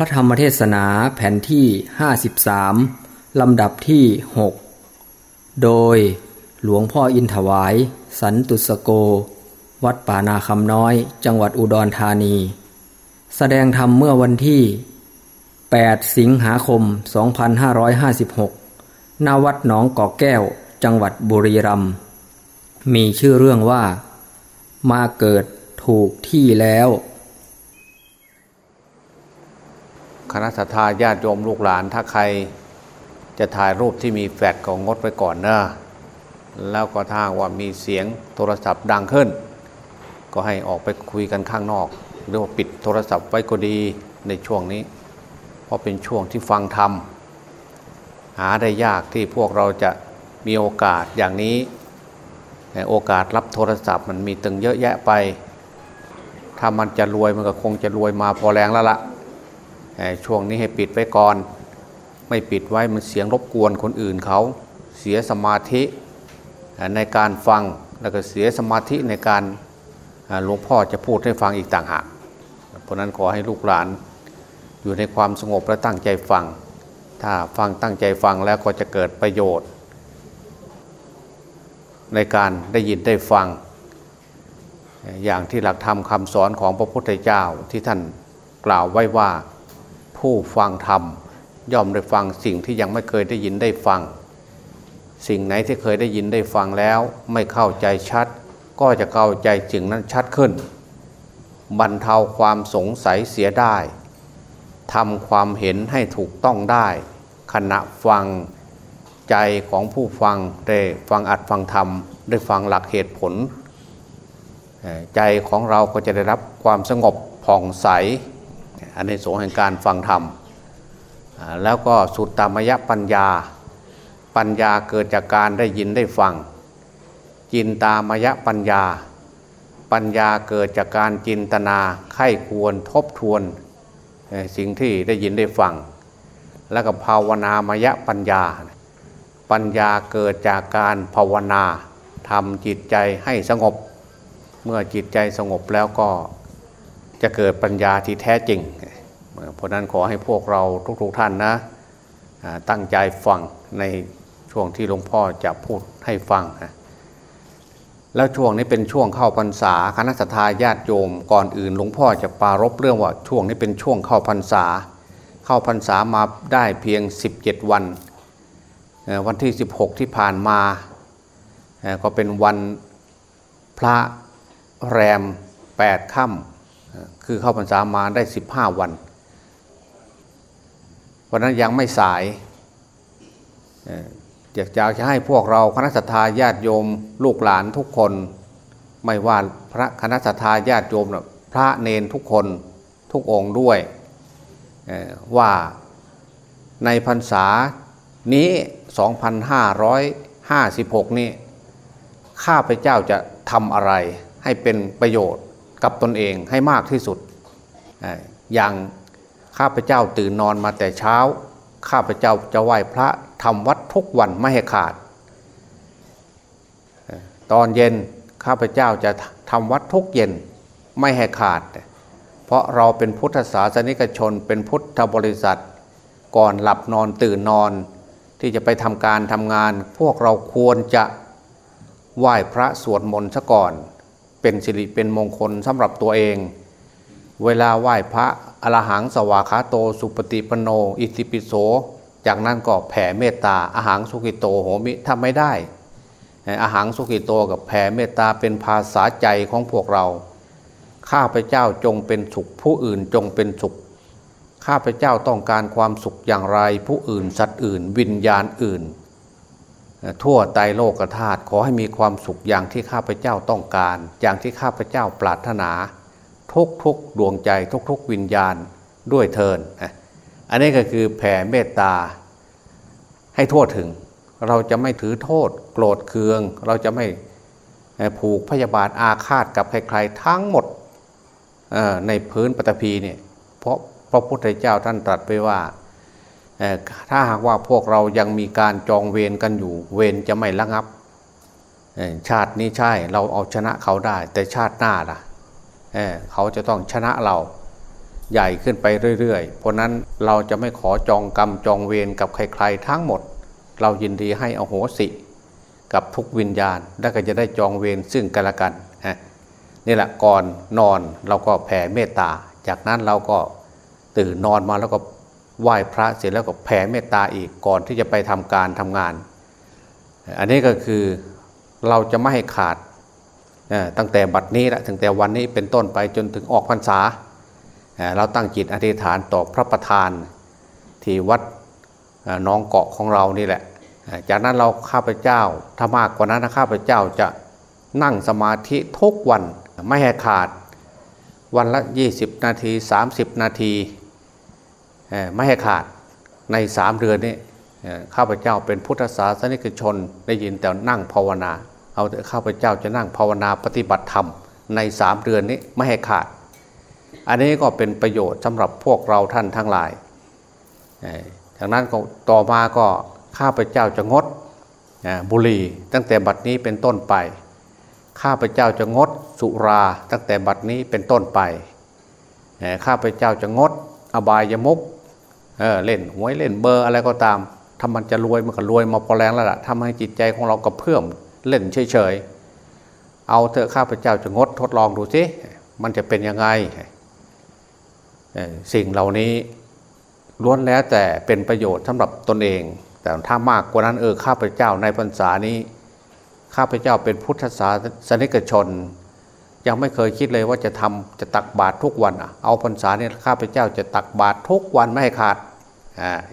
ระธรรมเทศนาแผ่นที่ 53 ลำดับที่ 6 โดยหลวงพ่ออินถวาย สันตุสโก วัดป่านาคำน้อย จังหวัดอุดรธานี แสดงธรรมเมื่อวันที่ 8 สิงหาคม 2556 ณ วัดหนองกอกแก้ว จังหวัดบุรีรัมย์ มีชื่อเรื่องว่า มาเกิดถูกที่แล้ว คณะสัตยาญาติโยมลูกหลาน ถ้าใครจะถ่ายรูปที่มีแฟลชก็งดไว้ก่อนนะแล้วก็ถ้าว่ามีเสียงโทรศัพท์ดังขึ้น ก็ให้ออกไปคุยกันข้างนอก หรือว่าปิดโทรศัพท์ไว้ก็ดีในช่วงนี้ เพราะเป็นช่วงที่ฟังธรรมหาได้ยากที่พวกเราจะมีโอกาสอย่างนี้โอกาสรับโทรศัพท์มันมีตึงเยอะแยะไป ถ้ามันจะรวยมันก็คงจะรวยมาพอแรงแล้วละ่ะ ช่วงนี้ให้ปิดไว้ก่อน ไม่ปิดไว้มันเสียงรบกวนคนอื่นเขาเสียสมาธิในการฟังแล้วก็เสียสมาธิในการหลวงพ่อจะพูดให้ฟังอีกต่างหาก เพราะนั้นขอให้ลูกหลานอยู่ในความสงบและตั้งใจฟัง ถ้าฟังตั้งใจฟังแล้วก็จะเกิดประโยชน์ ในการได้ยินได้ฟัง อย่างที่หลักธรรมคำสอนของพระพุทธเจ้าที่ท่านกล่าวไว้ว่า ผู้ฟังธรรม ย่อมได้ฟังสิ่งที่ยังไม่เคยได้ยินได้ฟัง สิ่งไหนที่เคยได้ยินได้ฟังแล้ว ไม่เข้าใจชัด ก็จะเข้าใจจึงนั้นชัดขึ้น บรรเทาความสงสัยเสียได้ทำความเห็นให้ถูกต้องได้ ขณะฟังใจของผู้ฟังได้ฟังอัดฟังธรรมได้ฟังหลักเหตุผล ใจของเราก็จะได้รับความสงบผ่องใส อันในสงแห่งการฟังธรรม แล้วก็สุตตามยปัญญา ปัญญาเกิดจากการได้ยินได้ฟัง จินตามยปัญญา ปัญญาเกิดจากการจินตนาไข้ควรทบทวนสิ่งที่ได้ยินได้ฟัง แล้วก็ภาวนามยปัญญา ปัญญาเกิดจากการภาวนาทำจิตใจให้สงบ เมื่อจิตใจสงบแล้วก็ จะเกิดปัญญาที่แท้จริง เพราะนั้นขอให้พวกเราทุกๆทท่านนะตั้งใจฟังในช่วงที่หลวงพ่อจะพูดให้ฟัง แล้วช่วงนี้เป็นช่วงเข้าพรรษาคณะสัตยาติโยมก่อนอื่นหลวงพ่อจะปารบเรื่องว่าช่วงนี้เป็นช่วงเข้าพรรษา เข้าพรรษามาได้เพียง 17 วัน วันที่ 16 ที่ผ่านมา ก็เป็นวันพระแรม 8 ค่ำ คือเข้าพรรษามาได้15วันวันนั้นยังไม่สายอยากจะให้พวกเราคณะสัตยาญาติโยม ลูกหลานทุกคน ไม่ว่าพระคณะสัตยาญาติโยมพระเนนทุกคนทุกองค์ด้วยว่าในพรรษานี้ 2556 นี้ ข้าพเจ้าจะทำอะไรให้เป็นประโยชน์ กับตนเองให้มากที่สุด อย่างข้าพเจ้าตื่นนอนมาแต่เช้า ข้าพเจ้าจะไหว้พระทำวัดทุกวันไม่ให้ขาด ตอนเย็นข้าพเจ้าจะทำวัดทุกเย็นไม่ให้ขาด เพราะเราเป็นพุทธศาสนิกชนเป็นพุทธบริษัท ก่อนหลับนอนตื่นนอน ที่จะไปทำการทำงาน พวกเราควรจะไหว้พระสวดมนต์ซะก่อน เป็นสิริเป็นมงคลสำหรับตัวเอง เวลาไหว้พระอรหังสวาขาโตสุปฏิปโน อิติปิโส จากนั้นก็แผ่เมตตาอาหังสุกิโตโหมิทำไม่ได้อาหังสุกิโตกับแผ่เมตตาเป็นภาษาใจของพวกเรา ข้าพเจ้าจงเป็นสุข ผู้อื่นจงเป็นสุข ข้าพเจ้าต้องการความสุขอย่างไร ผู้อื่นสัตว์อื่น วิญญาณอื่น ทั่วไตโลกธาตุขอให้มีความสุขอย่างที่ข้าพเจ้าต้องการ อย่างที่ข้าพเจ้าปรารถนา ทุกทุกดวงใจทุกทุกวิญญาณด้วยเทินอันนี้ก็คือแผ่เมตตา ให้ทั่วถึง เราจะไม่ถือโทษ โกรธเคือง เราจะไม่ผูกพยาบาทอาฆาตกับใครๆทั้งหมดในพื้นปฐพีเนี่ยเพราะพระพุทธเจ้าท่านตรัสไปว่า ถ้าหากว่าพวกเรายังมีการจองเวรกันอยู่ เวรจะไม่ระงับ ชาตินี้ใช่เราเอาชนะเขาได้ แต่ชาติหน้าล่ะเเขาจะต้องชนะเราใหญ่ขึ้นไปเรื่อยๆ เพราะนั้นเราจะไม่ขอจองกรรมจองเวรกับใครๆทั้งหมด เรายินดีให้อโหสิ กับทุกวิญญาณ แล้วก็จะได้จองเวรซึ่งกันและกันนี่แหละก่อนนอนเราก็แผ่เมตตา จากนั้นเราก็ตื่นนอนมาแล้วก็ ไหว้พระเสร็จแล้วก็แผ่เมตตาอีกก่อนที่จะไปทำการทำงาน อันนี้ก็คือเราจะไม่ให้ขาดตั้งแต่บัดนี้และตั้งแต่วันนี้เป็นต้นไปจนถึงออกพรรษา เราตั้งจิตอธิษฐานต่อพระประธาน ที่วัดน้องเกาะของเรานี่แหละ จากนั้นเราข้าพเจ้าถ้ามากกว่านั้นข้าพเจ้าจะนั่งสมาธิทุกวันไม่ให้ขาด วันละ 20 นาที 30 นาที ไม่ให้ขาดในสามเดือนนี้ข้าพเจ้าเป็นพุทธศาสนิกชนได้ยินแต่นั่งภาวนา เอาแต่ข้าพเจ้าจะนั่งภาวนาปฏิบัติธรรมในสามเดือนนี้ไม่ให้ขาด อันนี้ก็เป็นประโยชน์สำหรับพวกเราท่านทั้งหลายจากนั้นต่อมาก็ข้าพเจ้าจะงดบุหรี่ตั้งแต่บัดนี้เป็นต้นไป ข้าพเจ้าจะงดสุราตั้งแต่บัดนี้เป็นต้นไป ข้าพเจ้าจะงดอบายมุก เออเล่นหวยเล่นเบอร์อะไรก็ตามถ้ามันจะรวยมันก็รวยมาพอแรงแล้วล่ะทำให้จิตใจของเรากระเพื่อมเล่นเฉยๆเอาเถอะข้าพเจ้าจะงดทดลองดูสิมันจะเป็นยังไงสิ่งเหล่านี้ล้วนแล้วแต่เป็นประโยชน์สำหรับตนเอง แต่ถ้ามากกว่านั้นเออข้าพเจ้าในพรรษานี้ ข้าพเจ้าเป็นพุทธศาสนิกชน ยังไม่เคยคิดเลยว่าจะทำจะตักบาตรทุกวัน เอาพรรษาเนี่ยข้าพเจ้าจะตักบาตรทุกวันไม่ให้ขาด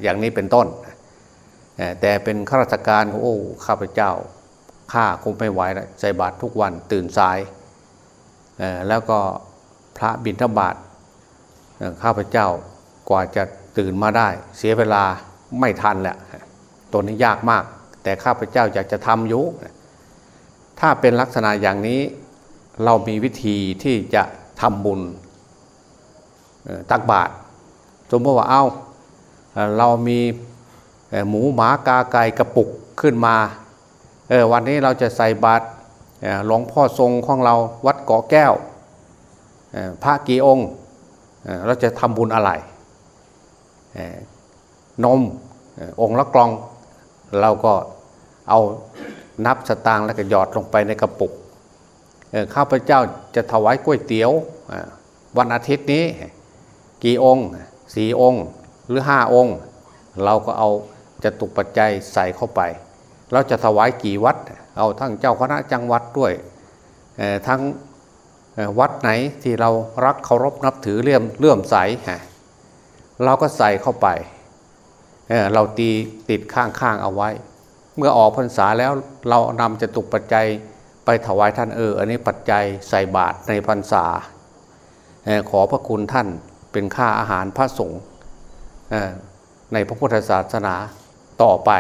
อย่างนี้เป็นต้น แต่เป็นข้าราชการโอ้ข้าพเจ้าข้าคงไม่ไหวแล้วใส่บาตรทุกวันตื่นสาย แล้วก็พระบิณฑบาตข้าพเจ้ากว่าจะตื่นมาได้ เสียเวลาไม่ทันแหละตัวนี้ยากมาก แต่ข้าพเจ้าอยากจะทำอยู่ถ้าเป็นลักษณะอย่างนี้เรามีวิธีที่จะทำบุญตักบาตรสมมติว่าเอ้า เรามีหมูหมากาไก่กระปุกขึ้นมาเออวันนี้เราจะใส่บาตรหลวงพ่อทรงของเราวัดเกาะแก้วพระกี่องค์เราจะทำบุญอะไรนมองค์ละกลอง เราก็เอานับสตางค์แล้วก็หยอดลงไปในกระปุกข้าพเจ้าจะถวายก๋วยเตี๋ยววันอาทิตย์นี้ กี่องค์สี่องค์ หรือห้าองค์ เราก็เอาจะตุกปัจจัยใส่เข้าไป เราจะถวายกี่วัด เอาทั้งเจ้าคณะจังหวัดด้วยทั้งวัดไหนที่เรารักเคารพนับถือเลื่อมเลื่อมใสเราก็ใส่เข้าไปเเราตีติดข้างๆเอาไว้ เมื่อออกพรรษาแล้วเรานำจะตุกปัจจัยไปถวายท่านเออ อันนี้ปัจจัยใส่บาตรในพรรษาขอพระคุณท่านเป็นค่าอาหารพระสงฆ์ ในพระพุทธศาสนาต่อไป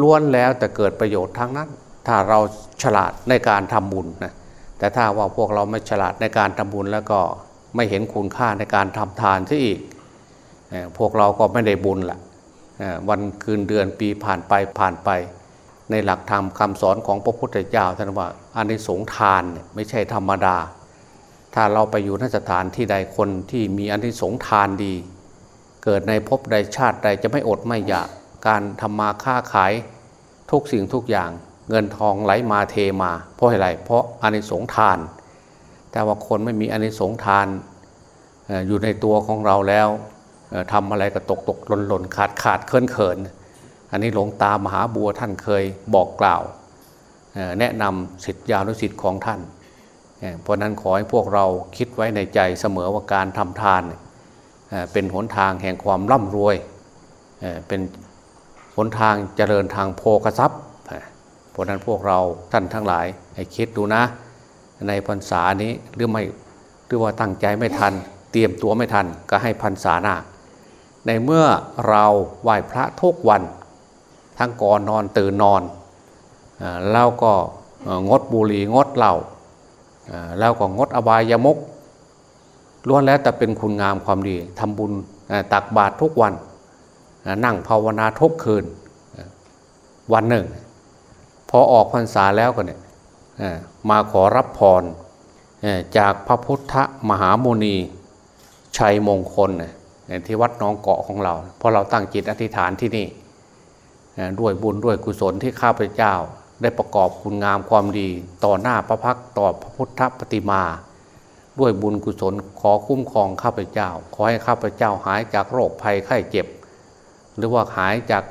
ล้วนแล้วแต่เกิดประโยชน์ทั้งนั้น ถ้าเราฉลาดในการทำบุญนะแต่ถ้าว่าพวกเราไม่ฉลาดในการทำบุญแล้วก็ไม่เห็นคุณค่าในการทำทานซะอีกพวกเราก็ไม่ได้บุญละวันคืนเดือนปีผ่านไปผ่านไป ในหลักธรรมคำสอนของพระพุทธเจ้าท่านว่าอานิสงทานไม่ใช่ธรรมดา ถ้าเราไปอยู่นสถานที่ใดคนที่มีอานิสงส์ทานดี เกิดในภพใดชาติใดจะไม่อดไม่อยากการทำมาค้าขายทุกสิ่งทุกอย่างเงินทองไหลมาเทมา เพราะอะไร เพราะอานิสงส์ทาน แต่ว่าคนไม่มีอานิสงส์ทานอยู่ในตัวของเราแล้วทำอะไรก็ตกตกหล่นหล่นขาดขาดเคินเขินอันนี้หลวงตามหาบัวท่านเคยบอกกล่าว แนะนำสิทธิยานุสิทธิ์ของท่าน เพราะนั้นขอให้พวกเราคิดไว้ในใจเสมอว่าการทำทานเเป็นหนทางแห่งความร่ำรวยเป็นหนทางเจริญทางโพกทรัพย์เพราะนั้นพวกเราท่านทั้งหลายให้คิดดูนะ ในพรรษานี้หรือไม่หรือว่าตั้งใจไม่ทัน เตรียมตัวไม่ทันก็ให้พรรษาหน้าในเมื่อเราไหว้พระทุกวัน ทั้งก่อนนอนตื่นนอนแล้วก็งดบุหรี่งดเหล้าแล้วก็งดอบายามุก ล้วนแล้วแต่เป็นคุณงามความดีทำบุญตักบาตรทุกวันนั่งภาวนาทุกคืนวันหนึ่ง พอออกพรรษาแล้วก็เนี่ยมาขอรับพรจากพระพุทธมหาโมนีชัยมงคลที่วัดน้องเกาะของเราเพราะเราตั้งจิตอธิษฐานที่นี่ด้วยบุญด้วยกุศลที่ข้าพเจ้า ได้ประกอบคุณงามความดี ต่อหน้าพระพักต่อพระพุทธปฏิมา ด้วยบุญกุศลขอคุ้มครองข้าพเจ้า ขอให้ข้าพเจ้าหายจากโรคภัยไข้เจ็บ หรือว่าหายจาก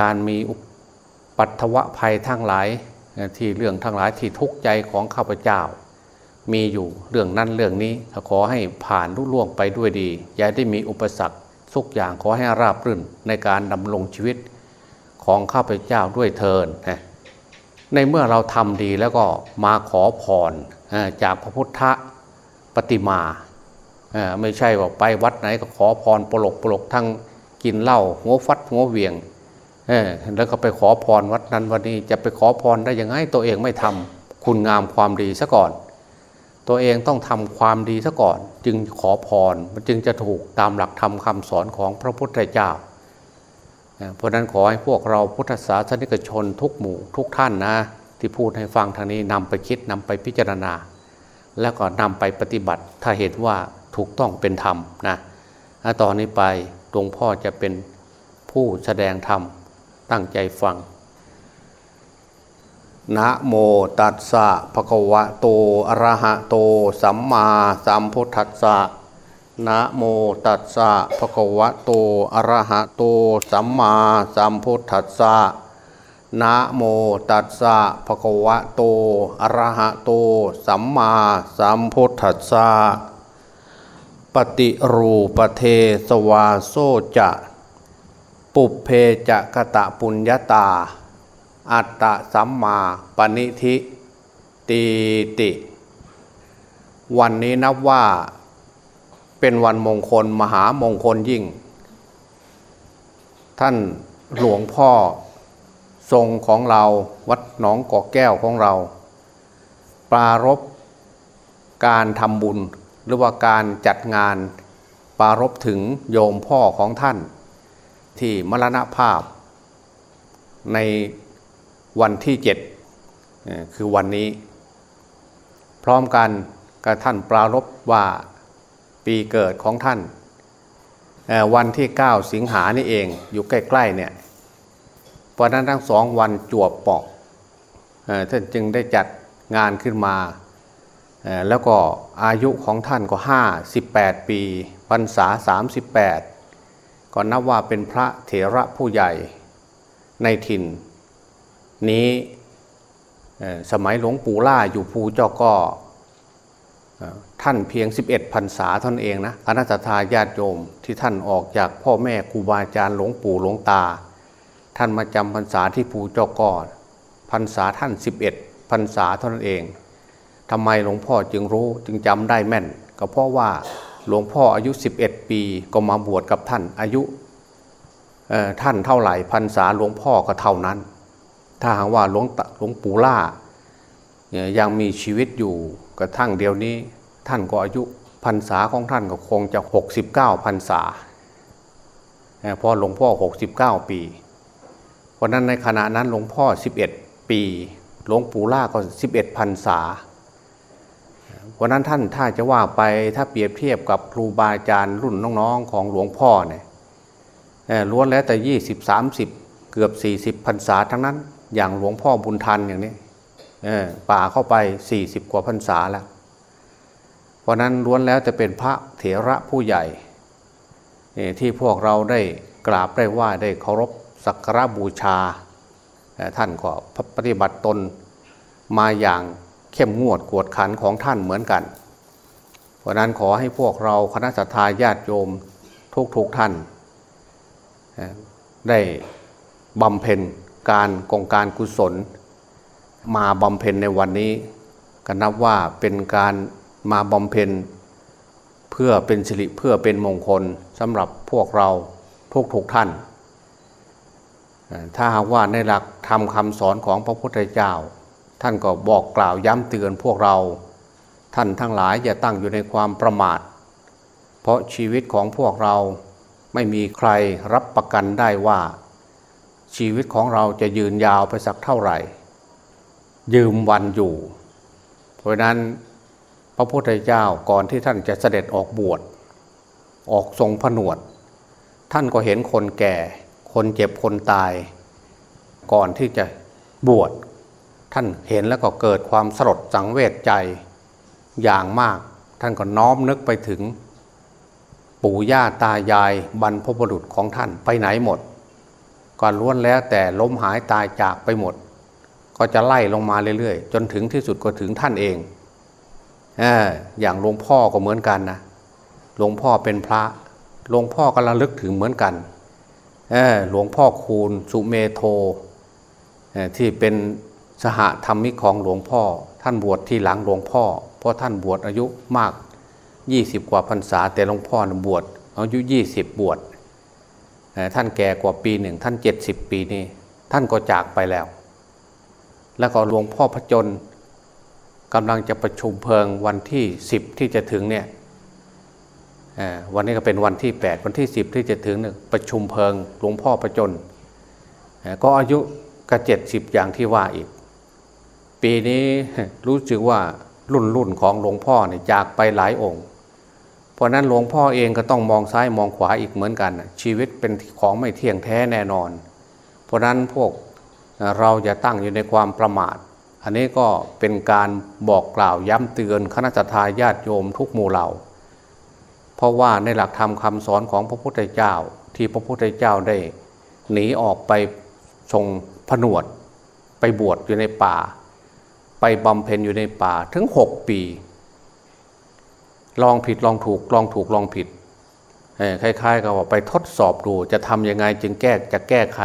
การมีปัตวะภัยทั้งหลายที่เรื่องทั้งหลายที่ทุกข์ใจของข้าพเจ้า มีอยู่เรื่องนั้นเรื่องนี้ขอให้ผ่านรุ่ล่วงไปด้วยดีอย่าได้มีอุปสรรคทุกอย่างขอให้ราบรื่นในการดำรงชีวิตของข้าพเจ้าด้วยเทินในเมื่อเราทำดีแล้วก็มาขอพรจากพระพุทธ ปฏิมาไม่ใช่ว่าไปวัดไหนก็ขอพรปลกปลกทั้งกินเหล้าหัวฟัดหัวเวียงแล้วก็ไปขอพรวัดนั้นวันนี้จะไปขอพรได้ยังไงตัวเองไม่ทำคุณงามความดีซะก่อน ตัวเองต้องทำความดีซะก่อน จึงขอพรมันจึงจะถูกตามหลักธรรมคาสอนของพระพุทธเจ้า เพราะนั้นขอให้พวกเราพุทธศาสนิกชนทุกหมู่ทุกท่านนะ ที่พูดให้ฟังทางนี้นำไปคิดนำไปพิจารณา แล้วก็นำไปปฏิบัติ ถ้าเห็นว่าถูกต้องเป็นธรรมนะต่อนนี้ไปหลวงพ่อจะเป็นผู้แสดงธรรมตั้งใจฟังนะโมตัสสะภะคะวะโตอะระหะโต สัมมาสัมพุทธัสสะนะโมตัสสะภะคะวะโตอะระหะโต สัมมาสัมพุทธัสสะ นะโมตัสสะภะคะวะโตอะระหะโต สัมมาสัมพุทธัสสะปฏิรูปเทสวาโซจะ ปุเพจะกะตะปุญญาตา อัตตะสัมมาปณิธิตีติ วันนี้นับว่าเป็นวันมงคลมหามงคลยิ่ง ท่านหลวงพ่อ ทรงของเราวัดหนองกอกแก้วของเรา ปรารบการทำบุญหรือว่าการจัดงาน ปรารบถึงโยมพ่อของท่าน ที่มรณภาพ ในวันที่เจ็ดคือวันนี้ พร้อมกันกับท่านปรารบว่าปีเกิดของท่านวันที่ 9 สิงหานี่เองอยู่ใกล้ๆเนี่ย เพราะนั้นทั้งสองวันจวบปอกท่านจึงได้จัดงานขึ้นมา แล้วก็อายุของท่านก็ 58 ปีพรรษา 38 ก็นับว่าเป็นพระเถระผู้ใหญ่ในถิ่น นี้สมัยหลวงปู่ล่าอยู่ภูเจ้าก็ท่านเพียง 11พรรษาท่านเองนะคณะทาญาติโยมที่ท่านออกจากพ่อแม่ครูบาอาจารย์หลวงปู่หลวงตา ท่านมาจำพรรษาที่ภูเจ้าก็พรรษาท่าน 11พรรษาเท่านั้นเองทำไมหลวงพ่อจึงรู้จึงจำได้แม่น ก็เพราะว่าหลวงพ่ออายุ 11 ปีก็มาบวชกับท่านอายุท่านเท่าไหร่พรรษาหลวงพ่อก็เท่านั้น ถ้าหากว่าหลวงหลวงปู่ล่ายังมีชีวิตอยู่กระทั่งเดียวนี้ ท่านก็อายุพรรษาของท่านก็คงจะ 69พรรษาพอหลวงพ่อ 69 ปีเพ ราะนั้นในขณะนั้นหลวงพ่อ 11 ปี หลวงปู่ล่าก็ 11พรรษา เพราะนั้นท่านถ้าจะว่าไปถ้าเปรียบเทียบกับครูบาอาจารย์รุ่นน้องๆของหลวงพ่อเนี่ยล้วนแล้วแต่ยี่สิบสามสิบเกือบสี่สิบพรรษาทั้งนั้น อย่างหลวงพ่อบุญทันอย่างนี้ป่าเข้าไปสี่สิบกว่าพรรษาแล้ว เพราะนั้นล้วนแล้วจะเป็นพระเถระผู้ใหญ่ที่พวกเราได้กราบได้ไหว้ได้เคารพ สักการบูชา ท่านก็ปฏิบัติตนมาอย่างเข้มงวดกวดขันของท่านเหมือนกัน เพราะนั้นขอให้พวกเราคณะสัตยาญาติโยมทุกทุกท่าน ได้บำเพ็ญการกองการกุศล มาบำเพ็ญในวันนี้ก็นับว่าเป็นการมาบำเพ็ญเพื่อเป็นสิริเพื่อเป็นมงคลสำหรับพวกเราทุกทุกท่าน ถ้าหากว่าในหลักทำคำสอนของพระพุทธเจ้า ท่านก็บอกกล่าวย้ำเตือนพวกเรา ท่านทั้งหลายอย่าตั้งอยู่ในความประมาท เพราะชีวิตของพวกเราไม่มีใครรับประกันได้ว่า ชีวิตของเราจะยืนยาวไปสักเท่าไหร่ ยืมวันอยู่ เพราะนั้นพระพุทธเจ้าก่อนที่ท่านจะเสด็จออกบวชออกทรงผนวด ท่านก็เห็นคนแก่ คนเจ็บคนตาย ก่อนที่จะบวชท่านเห็นแล้วก็เกิดความสลดสังเวชใจอย่างมาก ท่านก็น้อมนึกไปถึง ปู่ย่าตายายบรรพบุรุษของท่านไปไหนหมดก็ล้วนแล้วแต่ล้มหายตายจากไปหมด ก็จะไล่ลงมาเรื่อยๆ จนถึงที่สุดก็ถึงท่านเองออย่างหลวงพ่อก็เหมือนกันนะหลวงพ่อเป็นพระหลวงพ่อก็ระลึกถึงเหมือนกัน หลวงพ่อคูณสุเมโทที่เป็นสหธรรมิกของหลวงพ่อ ท่านบวชที่หลังหลวงพ่อ เพราะท่านบวชอายุมาก 20 กว่าพรรษา แต่หลวงพ่อนบวชอายุ 20 บวชท่านแก่กว่าปีหนึ่งท่าน 70 ปีนี้ ท่านก็จากไปแล้ว แล้วก็หลวงพ่อพระจนกำลังจะประชุมเพลิงวันที่ 10 ที่จะถึงเนี่ย วันนี้ก็เป็นวันที่ 8 วันที่ 10 ที่จะถึงนี่ยประชุมเพลิงหลวงพ่อประจน ก็อายุก็เจ็ดสิบอย่างที่ว่าอีก ปีนี้รู้สึกว่ารุ่นรุ่นของหลวงพ่อเนี่ยจากไปหลายองค์ เพราะนั้นหลวงพ่อเองก็ต้องมองซ้ายมองขวาอีกเหมือนกัน ชีวิตเป็นของไม่เที่ยงแท้แน่นอน เพราะนั้นพวกเราจะตั้งอยู่ในความประมาท อันนี้ก็เป็นการบอกกล่าวย้ำเตือนคณะทาญาติโยมทุกหมู่เหล่า เพราะว่าในหลักธรรมคำสอนของพระพุทธเจ้า ที่พระพุทธเจ้าได้ หนีออกไปทรงผนวด ไปบวชอยู่ในป่า ไปบำเพ็ญอยู่ในป่าถึงหกปี ลองผิดลองถูกลองถูกลองผิดคล้ายๆกับว่าไปทดสอบดูจะทำยังไงจึงแก้จะแก้ไข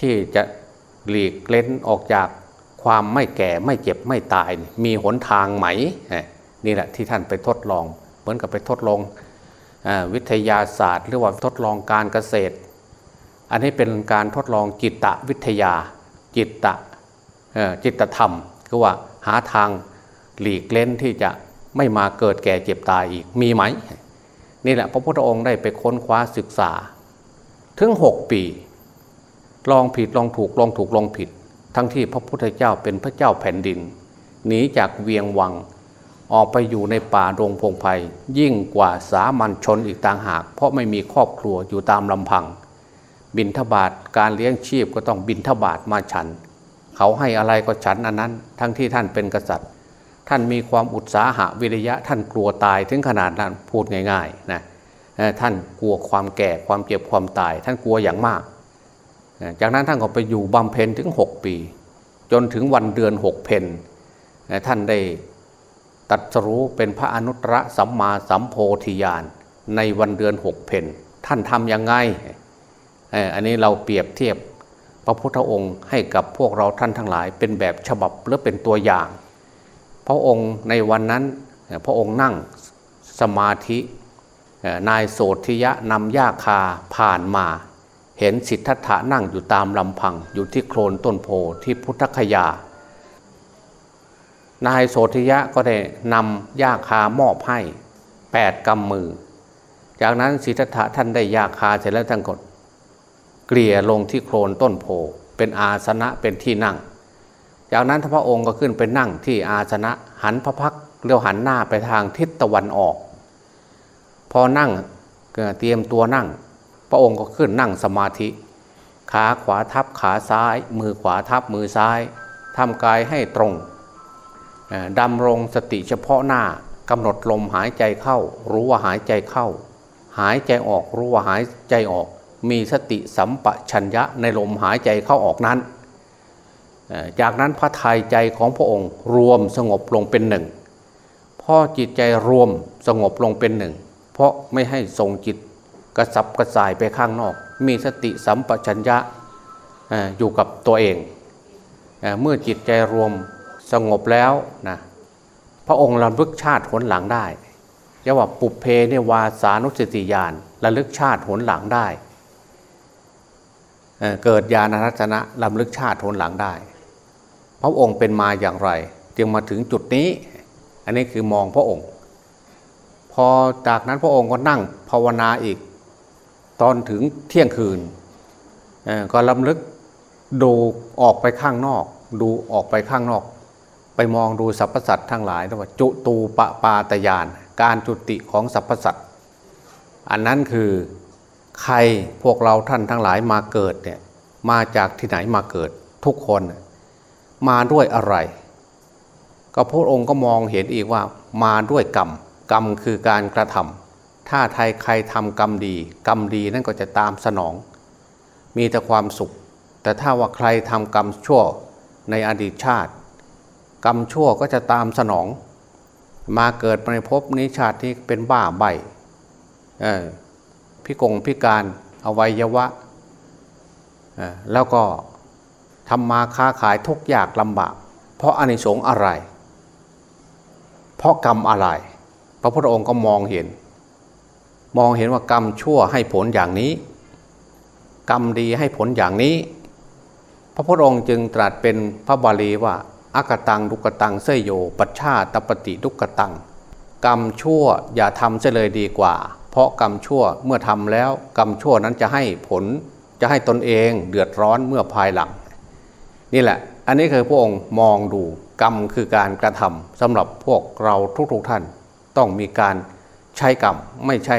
ที่จะหลีกเล้นออกจากความไม่แก่ไม่เจ็บไม่ตาย มีหนทางไหมนี่แหละที่ท่านไปทดลอง เหมือนกับไปทดลองวิทยาศาสตร์ หรือว่าทดลองการเกษตร อันนี้เป็นการทดลองจิตวิทยา จิตตจิตธรรมคือว่าหาทางหลีกเล่นที่จะไม่มาเกิดแก่เจ็บตายอีกมีไหม นี่แหละพระพุทธองค์ได้ไปค้นคว้าศึกษา ถึงหกปี ลองผิดลองถูกลองถูกลองผิด ทั้งที่พระพุทธเจ้าเป็นพระเจ้าแผ่นดินหนีจากเวียงวัง ออกไปอยู่ในป่าดงพงไพ่ยิ่งกว่าสามัญชนอีกต่างหาก เพราะไม่มีครอบครัวอยู่ตามลำพัง บินทบาทการเลี้ยงชีพก็ต้องบินทบาทมาฉัน เขาให้อะไรก็ฉันอันนั้น ทั้งที่ท่านเป็นกษัตริย์ ท่านมีความอุตสาหะวิริยะท่านกลัวตายถึงขนาดนั้นพูดง่ายๆนะท่านกลัวความแก่ความเจ็บความตาย ท่านกลัวอย่างมาก จากนั้นท่านก็ไปอยู่บำเพ็ญถึง 6 ปี จนถึงวันเดือนหกเพนท่านได้ ตัดสรู้เป็นพระอนุตตรสัมมาสัมโพธิญาณในวันเดือนหกเพนท่านทำยังไงอันนี้เราเปรียบเทียบพระพุทธองค์ให้กับพวกเราท่านทั้งหลาย เป็นแบบฉบับหรือเป็นตัวอย่าง พระองค์ในวันนั้นพระองค์นั่งสมาธินายโสธิยะนำยาคาผ่านมา เห็นสิทธัตถะนั่งอยู่ตามลำพังอยู่ที่โคลนต้นโพที่พุทธคยา นายโสธิยะก็ได้นำยาคามอบให้แปดกำมือ จากนั้นสิทธัตถะท่านได้ยาคาเสร็จแล้วท่านก็เกลี่ยลงที่โคลนต้นโพเป็นอาสนะเป็นที่นั่ง จากนั้นพระองค์ก็ขึ้นไปนั่งที่อาสนะหันพระพักเรียวหันหน้าไปทางทิศตะวันออก พอนั่งเตรียมตัวนั่ง พระองค์ก็ขึ้นนั่งสมาธิ ขาขวาทับขาซ้าย มือขวาทับมือซ้ายทำกายให้ตรง ดำรงสติเฉพาะหน้ากำหนดลมหายใจเข้า รู้ว่าหายใจเข้า หายใจออกรู้ว่าหายใจออก มีสติสัมปชัญญะในลมหายใจเข้าออกนั้น จากนั้นพระทัยใจของพระองค์รวมสงบลงเป็นหนึ่งพอจิตใจรวมสงบลงเป็นหนึ่ง เพราะไม่ให้ส่งจิตกระสับกระส่ายไปข้างนอก มีสติสัมปชัญญะอยู่กับตัวเองเมื่อจิตใจรวม สงบแล้วนะพระองค์ระลึกชาติหนหลังได้เรียกว่าปุเพเนวาสานุสติญาณระลึกชาติหนหลังได้เกิดญาณรัตนะลำลึกชาติทนหลังได้ พระองค์เป็นมาอย่างไร จึงมาถึงจุดนี้ อันนี้คือมองพระองค์ พอจากนั้นพระองค์ก็นั่งภาวนาอีก ตอนถึงเที่ยงคืนก็ลำลึกดูออกไปข้างนอก ดูออกไปข้างนอก ไปมองดูสรรพสัตว์ทั้งหลายว่าจุตูปปาตยาน การจุติของสรรพสัตว์อันนั้นคือใครพวกเราท่านทั้งหลายมาเกิดเนี่ยมาจากที่ไหนมาเกิดทุกคนมาด้วยอะไร ก็พระองค์ก็มองเห็นอีกว่ามาด้วยกรรม กรรมคือการกระทำถ้าไทยใครทำกรรมดี กรรมดีนั่นก็จะตามสนอง มีแต่ความสุข แต่ถ้าว่าใครทำกรรมชั่วในอดีตชาติ กรรมชั่วก็จะตามสนอง มาเกิดในภพนี้ชาติที่เป็นบ้าใบพิกงพิการอวัยวะ แล้วก็ทำมาค้าขายทุกยากลำบาก เพราะอนิสงส์อะไร เพราะกรรมอะไร พระพุทธองค์ก็มองเห็น มองเห็นว่ากรรมชั่วให้ผลอย่างนี้ กรรมดีให้ผลอย่างนี้ พระพุทธองค์จึงตรัสเป็นพระบาลีว่า อากตังดุกตังเสยโย ปัชชาตปฏิดุกตัง กรรมชั่วอย่าทำเสเลยดีกว่า เพราะกรรมชั่วเมื่อทำแล้ว กรรมชั่วนั้นจะให้ผลจะให้ตนเองเดือดร้อนเมื่อภายหลัง นี่แหละ อันนี้คือพระองค์มองดูกรรมคือการกระทำสำหรับพวกเราทุกๆท่าน ต้องมีการใช้กรรมไม่ใช่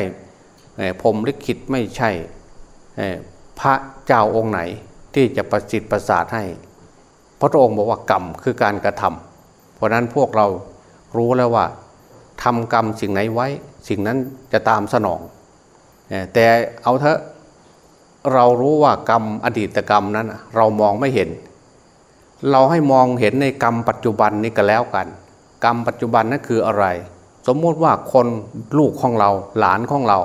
พรมลิขิตไม่ใช่พระเจ้าองค์ไหนที่จะประสิทธิ์ประสาทให้ ระองค์บอกว่ากรรมคือการกระทำเพราะนั้นพวกเรารู้แล้วว่าทำกรรมสิ่งไหนไว้ สิ่งนั้นจะตามสนอง แต่เอาเถอะเรารู้ว่ากรรมอดีตกรรมนั้น เรามองไม่เห็น เราให้มองเห็นในกรรมปัจจุบันนี้ก็แล้วกัน กรรมปัจจุบันนั้นคืออะไร สมมติว่าคนลูกของเราหลานของเรา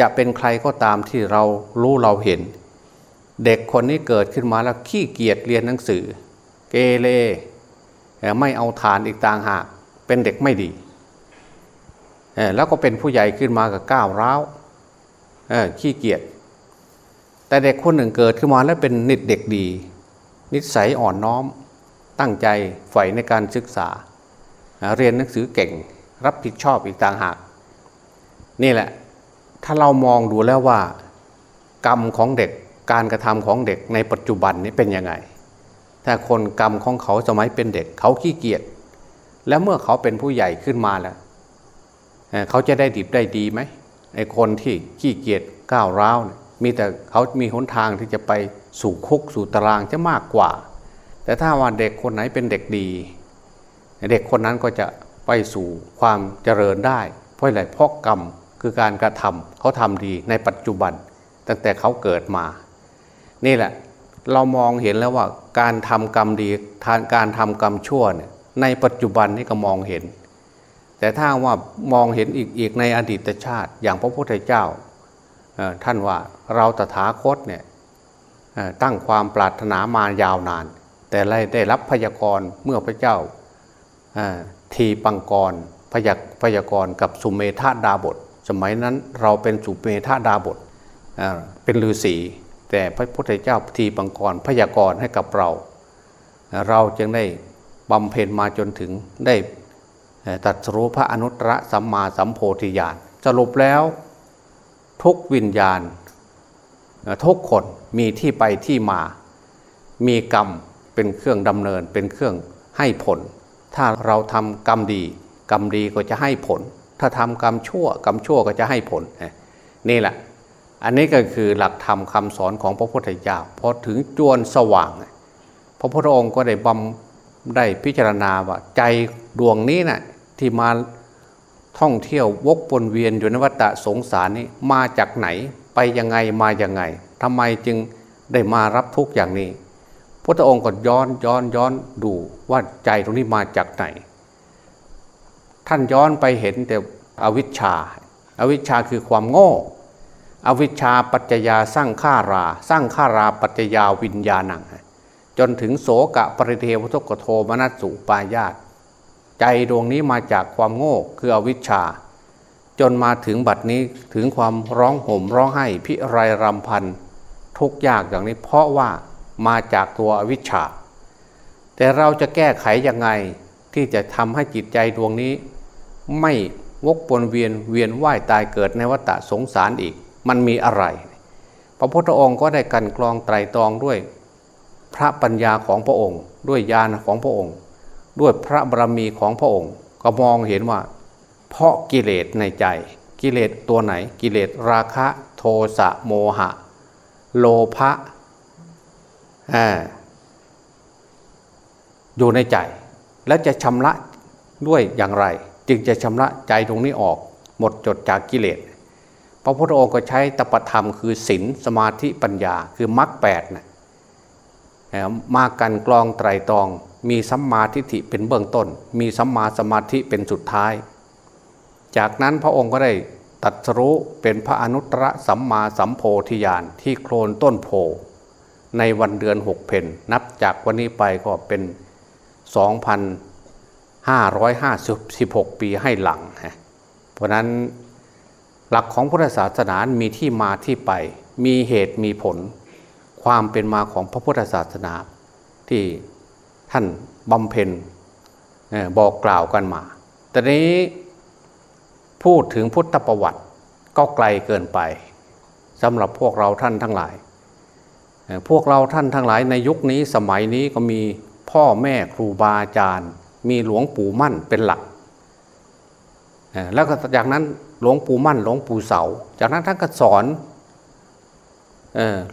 จะเป็นใครก็ตามที่เรารู้เราเห็น เด็กคนนี้เกิดขึ้นมาแล้วขี้เกียจเรียนหนังสือ เกเรไม่เอาทานอีกต่างหาก เป็นเด็กไม่ดีแล้วก็เป็นผู้ใหญ่ขึ้นมากับก้าวร้าวขี้เกียจแต่เด็กคนหนึ่งเกิดขึ้นมาแล้วเป็นนิดเด็กดี นิสัยอ่อนน้อม ตั้งใจใฝ่ในการศึกษา เรียนหนังสือเก่ง รับผิดชอบอีกต่างหาก นี่แหละ ถ้าเรามองดูแล้วว่า กรรมของเด็กการกระทำของเด็กในปัจจุบันนี้เป็นยังไง ถ้าคนกรรมของเขาสมัยเป็นเด็กเขาขี้เกียจแล้วเมื่อเขาเป็นผู้ใหญ่ขึ้นมาแล้วเขาจะได้ดีได้ดีไหมไอ้คนที่ขี้เกียจก้าวร้าวเนี่ยมีแต่เขามีหนทางที่จะไปสู่คุกสู่ตารางจะมากกว่า แต่ถ้าว่าเด็กคนไหนเป็นเด็กดี เด็กคนนั้นก็จะไปสู่ความเจริญได้ เพราะอะไรเพราะกรรมคือการกระทำเขาทำดีในปัจจุบัน ตั้งแต่เขาเกิดมา นี่แหละ เรามองเห็นแล้วว่าการทำกรรมดีทานการทำกรรมชั่วเนี่ยในปัจจุบันนี่ก็มองเห็น แต่ถ้าว่ามองเห็นอีกอีกในอดีตชาติ อย่างพระพุทธเจ้าท่านว่าเราตถาคตเนี่ยตั้งความปรารถนามายาวนาน แต่ได้รับพยากรณ์เมื่อพระเจ้าทีปังกรพยากพยากรณ์กับสุเมธาดาบท สมัยนั้นเราเป็นสุเมธาดาบทเป็นฤาษี แต่พระพุทธเจ้าทีปังกรพยากรณ์ให้กับเรา เราจึงได้บำเพ็ญมาจนถึงได้ตัดรู้พระอนุตตรสัมมาสัมโพธิญาณสรุปแล้วทุกวิญญาณ ทุกคนมีที่ไปที่มา มีกรรมเป็นเครื่องดำเนินเป็นเครื่องให้ผล ถ้าเราทำกรรมดี กรรมดีก็จะให้ผล ถ้าทำกรรมชั่ว กรรมชั่วก็จะให้ผลนี่แหละ อันนี้ก็คือหลักธรรมคาสอนของพระพุทธเจ้าพอถึงจวนสว่าง พระพุทธองค์ก็ได้บำได้พิจารณาว่าใจดวงนี้นะ่ะที่มาท่องเที่ยววกวนเวียนอยู่ในวัฏสงสารนี้มาจากไหนไปยังไงมาอย่างไงทำไมจึงได้มารับทุกอย่างนี้พระองค์ก็ย้อนย้อนย้อนดูว่าใจตรงนี้มาจากไหน ท่านย้อนไปเห็นแต่อวิชชาอาวิชชาคือความโง่ อวิชชาปัจจยาสร้างข้ารา สร้างข้าราปัจจยาวิญญาณัง จนถึงโสกะปริเทวทุกโทมนัสสุปายาตใจดวงนี้มาจากความโง่คืออวิชชา จนมาถึงบัดนี้ถึงความร้องห่มร้องไห้พิไรรำพันทุกยากอย่างนี้เพราะว่ามาจากตัวอวิชชา แต่เราจะแก้ไขยังไงที่จะทำให้จิตใจดวงนี้ ไม่วกวนเวียนเวียนว่ายตายเกิดในวัฏสงสารอีก มันมีอะไร พระพุทธองค์ก็ได้กันกรองไตรตรองด้วย พระปัญญาของพระองค์ ด้วยญาณของพระองค์ ด้วยพระบารมีของพระองค์ ก็มองเห็นว่า เพราะกิเลสในใจ กิกิเลสตัวไหน กิเลสราคะโทสะโมหะ โลภะอยู่ในใจ แล้วจะชำระด้วยอย่างไร จึงจะชำระใจตรงนี้ออก หมดจดจากกิเลส พระพุทธองค์ก็ใช้ตปธรรมคือศีลสมาธิปัญญาคือมรรคแปดนะมากันกลองไตรตรอง มีสัมมาทิฏฐิเป็นเบื้องต้น มีสัมมาสมาธิเป็นสุดท้าย จากนั้นพระองค์ก็ได้ตัดรู้เป็นพระอนุตตรสัมมาสัมโพธิญาณที่โคลนต้นโพในวันเดือนหกเพนนับจากวันนี้ไปก็เป็น 2,556 ปีให้หลัง เพราะนั้น หลักของพุทธศาสนามีที่มาที่ไป มีเหตุมีผล ความเป็นมาของพระพุทธศาสนา ที่ท่านบำเพ็ญบอกกล่าวกันมา แต่นี้พูดถึงพุทธประวัติก็ไกลเกินไปสำหรับพวกเราท่านทั้งหลาย พวกเราท่านทั้งหลายในยุคนี้สมัยนี้ก็มีพ่อแม่ครูบาอาจารย์ มีหลวงปู่มั่นเป็นหลัก แล้วก็จากนั้น หลวงปู่มั่นหลวงปู่เสา จากนั้นท่านก็สอน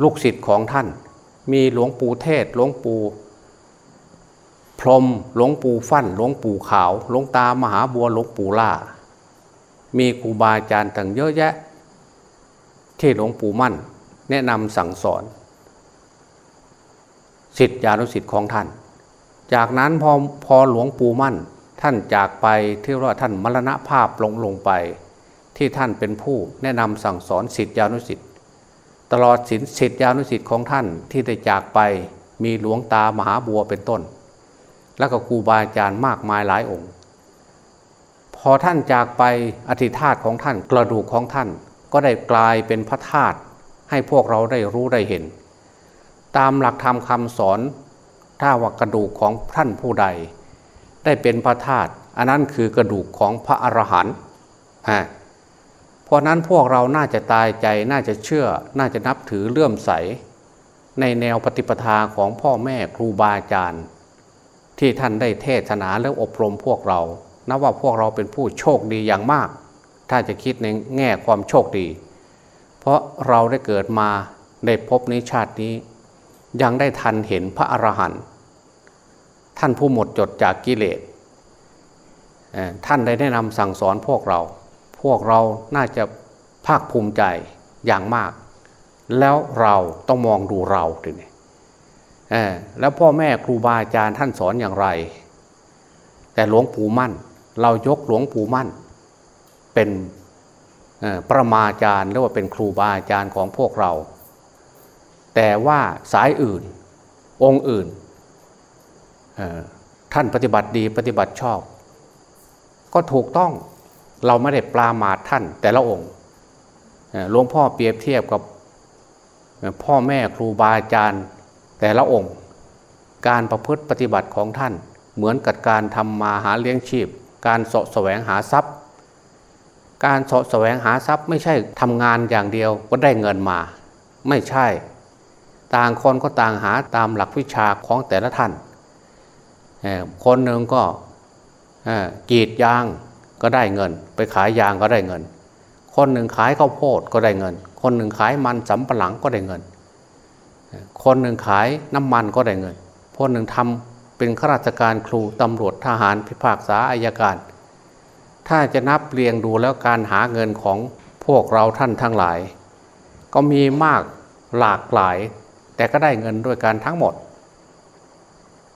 ลูกศิษย์ของท่าน มีหลวงปู่เทศหลวงปู่พรมหลวงปู่ฟั่นหลวงปู่ขาวหลวงตามหาบัวหลวงปู่ล่า มีครูบาอาจารย์ต่างเยอะแยะ ที่หลวงปู่มั่น แนะนำสั่งสอนสิทธิานุสิทธิ์ของท่าน จากนั้นพอพอหลวงปู่มั่นท่านจากไปที่ว่าท่านมรณภาพลงลงไป ที่ท่านเป็นผู้แนะนำสั่งสอนสิทธิานุสิทธิ์ตลอดสินสิทธิานุสิทธิ์ของท่านที่ได้จากไปมีหลวงตามหาบัวเป็นต้น แล้วก็ครูบาอาจารย์มากมายหลายองค์ พอท่านจากไปอธิธาตของท่านกระดูกของท่านก็ได้กลายเป็นพระธาตุให้พวกเราได้รู้ได้เห็น ตามหลักธรรมคำสอนถ้าว่ากระดูกของท่านผู้ใด ได้เป็นพระธาตุอันนั้นคือกระดูกของพระอรหันต์ เพราะนั้นพวกเราน่าจะตายใจน่าจะเชื่อ น่าจะนับถือเลื่อมใส ในแนวปฏิปทาของพ่อแม่ครูบาอาจารย์ ที่ท่านได้เทศนาและอบรมพวกเรานับว่าพวกเราเป็นผู้โชคดีอย่างมาก ถ้าจะคิดในแง่ความโชคดี เพราะเราได้เกิดมาในภพนี้ชาตินี้ ยังได้ทันเห็นพระอรหันต์ท่านผู้หมดจดจากกิเลสท่านได้แนะนำสั่งสอนพวกเรา พวกเราน่าจะภาคภูมิใจอย่างมาก แล้วเราต้องมองดูเราทีนี้แล้วพ่อแม่ครูบาอาจารย์ท่านสอนอย่างไร แต่หลวงปู่มั่น เรายกหลวงปู่มั่น เป็นประมาจารย์หรือว่าเป็นครูบาอาจารย์ของพวกเรา แต่ว่าสายอื่นองค์อื่น ท่านปฏิบัติดีปฏิบัติชอบ ก็ถูกต้อง เราไม่ได้ปลาหมาดท่านแต่ละองค์หลวงพ่อเปรียบเทียบกับพ่อแม่ครูบาอาจารย์แต่ละองค์ การประพฤติปฏิบัติของท่าน เหมือนกับการทำมาหาเลี้ยงชีพ การเสาะแสวงหาทรัพย์ การเสาะแสวงหาทรัพย์ไม่ใช่ทำงานอย่างเดียวก็ได้เงินมา ไม่ใช่ ต่างคนก็ต่างหาตามหลักวิชาของแต่ละท่าน คนหนึ่งก็กีดยาง ก็ได้เงิน ไปขายยางก็ได้เงิน คนหนึ่งขายข้าวโพดก็ได้เงิน คนหนึ่งขายมันสำปะหลังก็ได้เงิน คนหนึ่งขายน้ำมันก็ได้เงิน คนหนึ่งทำเป็นข้าราชการครูตำรวจทหารพิพากษาอายการ ถ้าจะนับเรียงดูแล้วการหาเงินของพวกเราท่านทั้งหลาย ก็มีมากหลากหลาย แต่ก็ได้เงินด้วยการทั้งหมด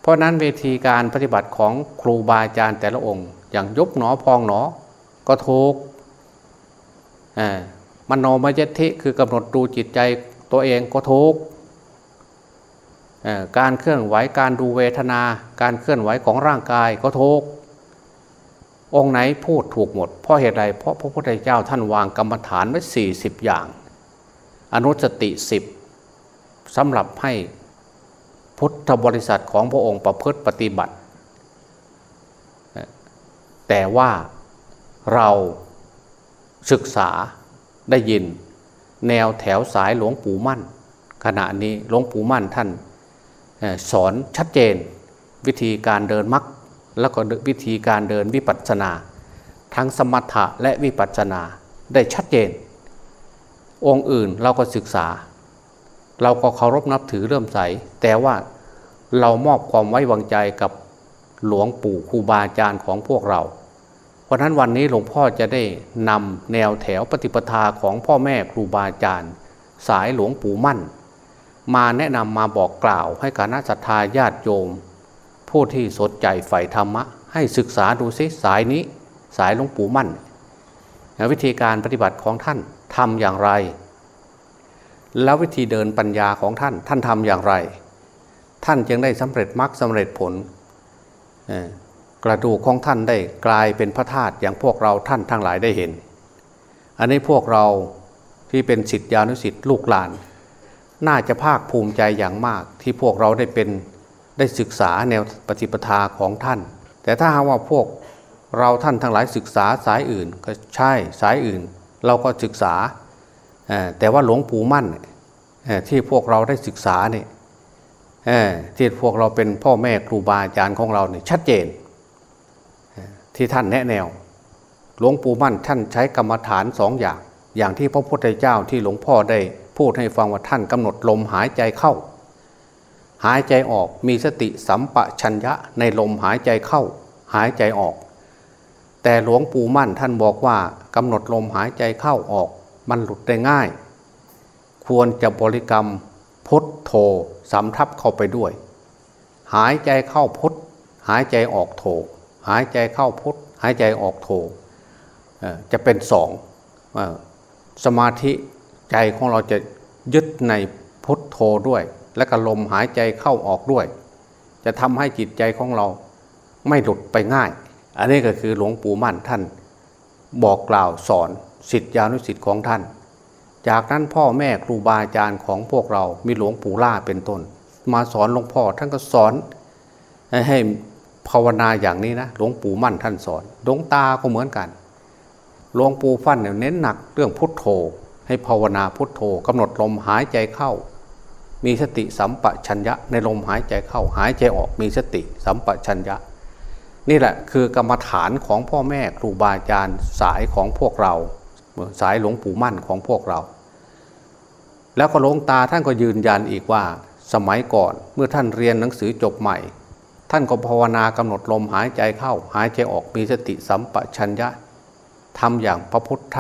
เพราะนั้นเวทีการปฏิบัติของครูบาอาจารย์แต่ละองค์ อย่างยุบหนอพองหนอ ก็ถูกมโนมยติคือกำหนดดูจิตใจตัวเองก็ถูกการเคลื่อนไหวการดูเวทนา การเคลื่อนไหวของร่างกายก็ถูกองค์ไหนพูดถูกหมด เพราะเหตุใดเพราะพระพุทธเจ้าท่านวางกรรมฐานไว้สี่สิบอย่าง อนุสติสิบสำหรับให้พุทธบริษัทของพระองค์ประพฤติปฏิบัติ แต่ว่าเราศึกษาได้ยิน แนวแถวสายหลวงปู่มั่น ขณะนี้หลวงปู่มั่นท่านสอนชัดเจน วิธีการเดินมักแล้วก็วิธีการเดินวิปัสสนา ทั้งสมถะและวิปัสสนาได้ชัดเจน องค์อื่นเราก็ศึกษา เราก็เคารพนับถือเริ่มใส แต่ว่าเรามอบความไว้วางใจกับ หลวงปู่ครูบาอาจารย์ของพวกเรา เพราะนั้นวันนี้หลวงพ่อจะได้นำแนวแถวปฏิปทาของพ่อแม่ครูบาอาจารย์ สายหลวงปู่มั่น มาแนะนำมาบอกกล่าวให้คณะสัตยาญาติโยม ผู้ที่สนใจใฝ่ธรรมะ ให้ศึกษาดูซิสายนี้ สายหลวงปู่มั่นวิธีการปฏิบัติของท่านทำอย่างไร แล้ววิธีเดินปัญญาของท่านท่านทำอย่างไร ท่านจึงได้สำเร็จมรรคสำเร็จผล กระดูกของท่านได้กลายเป็นพระธาตุอย่างพวกเราท่านทั้งหลายได้เห็น อันนี้พวกเราที่เป็นสิทธิานุสิทธิลูกหลาน น่าจะภาคภูมิใจอย่างมากที่พวกเราได้เป็นได้ศึกษาแนวปฏิปทาของท่าน แต่ถ้าหากว่าพวกเราท่านทั้งหลายศึกษาสายอื่นก็ใช่สายอื่น เราก็ศึกษาแต่ว่าหลวงปู่มั่นที่พวกเราได้ศึกษาเนี่ย ที่พวกเราเป็นพ่อแม่ครูบาอาจารย์ของเราเนี่ยชัดเจน ที่ท่านแนะแนว หลวงปู่มั่นท่านใช้กรรมฐานสองอย่าง อย่างที่พระพุทธเจ้าที่หลวงพ่อได้พูดให้ฟังว่าท่านกำหนดลมหายใจเข้า หายใจออกมีสติสัมปชัญญะในลมหายใจเข้า หายใจออก แต่หลวงปู่มั่นท่านบอกว่ากำหนดลมหายใจเข้าออก มันหลุดได้ง่าย ควรจะบริกรรมพุทโธ สำทับเข้าไปด้วย หายใจเข้าพุทหายใจออกโธหายใจเข้าพุทหายใจออกโธจะเป็นสองสมาธิใจของเราจะยึดในพุทโธด้วย และก็ลมหายใจเข้าออกด้วย จะทำให้จิตใจของเราไม่หลุดไปง่าย อันนี้ก็คือหลวงปู่มั่นท่าน บอกกล่าวสอนสิทธิานุสิทธิ์ของท่าน จากนั้นพ่อแม่ครูบาอาจารย์ของพวกเรา มีหลวงปู่ล่าเป็นต้น มาสอนหลวงพ่อท่านก็สอนให้ภาวนาอย่างนี้นะหลวงปู่มั่นท่านสอนหลวงตาก็เหมือนกันหลวงปู่ฟันเนี่ยเน้นหนักเรื่องพุทโธ ให้ภาวนาพุทโธกำหนดลมหายใจเข้า มีสติสัมปชัญญะในลมหายใจเข้าหายใจออกมีสติสัมปชัญญะ นี่แหละคือกรรมฐานของพ่อแม่ครูบาอาจารย์สายของพวกเรา สายหลวงปู่มั่นของพวกเรา แล้วก็หลวงตาท่านก็ยืนยันอีกว่า สมัยก่อนเมื่อท่านเรียนหนังสือจบใหม่ ท่านก็ภาวนากำหนดลมหายใจเข้า หายใจออกมีสติสัมปชัญญะทำอย่างพระพุทธ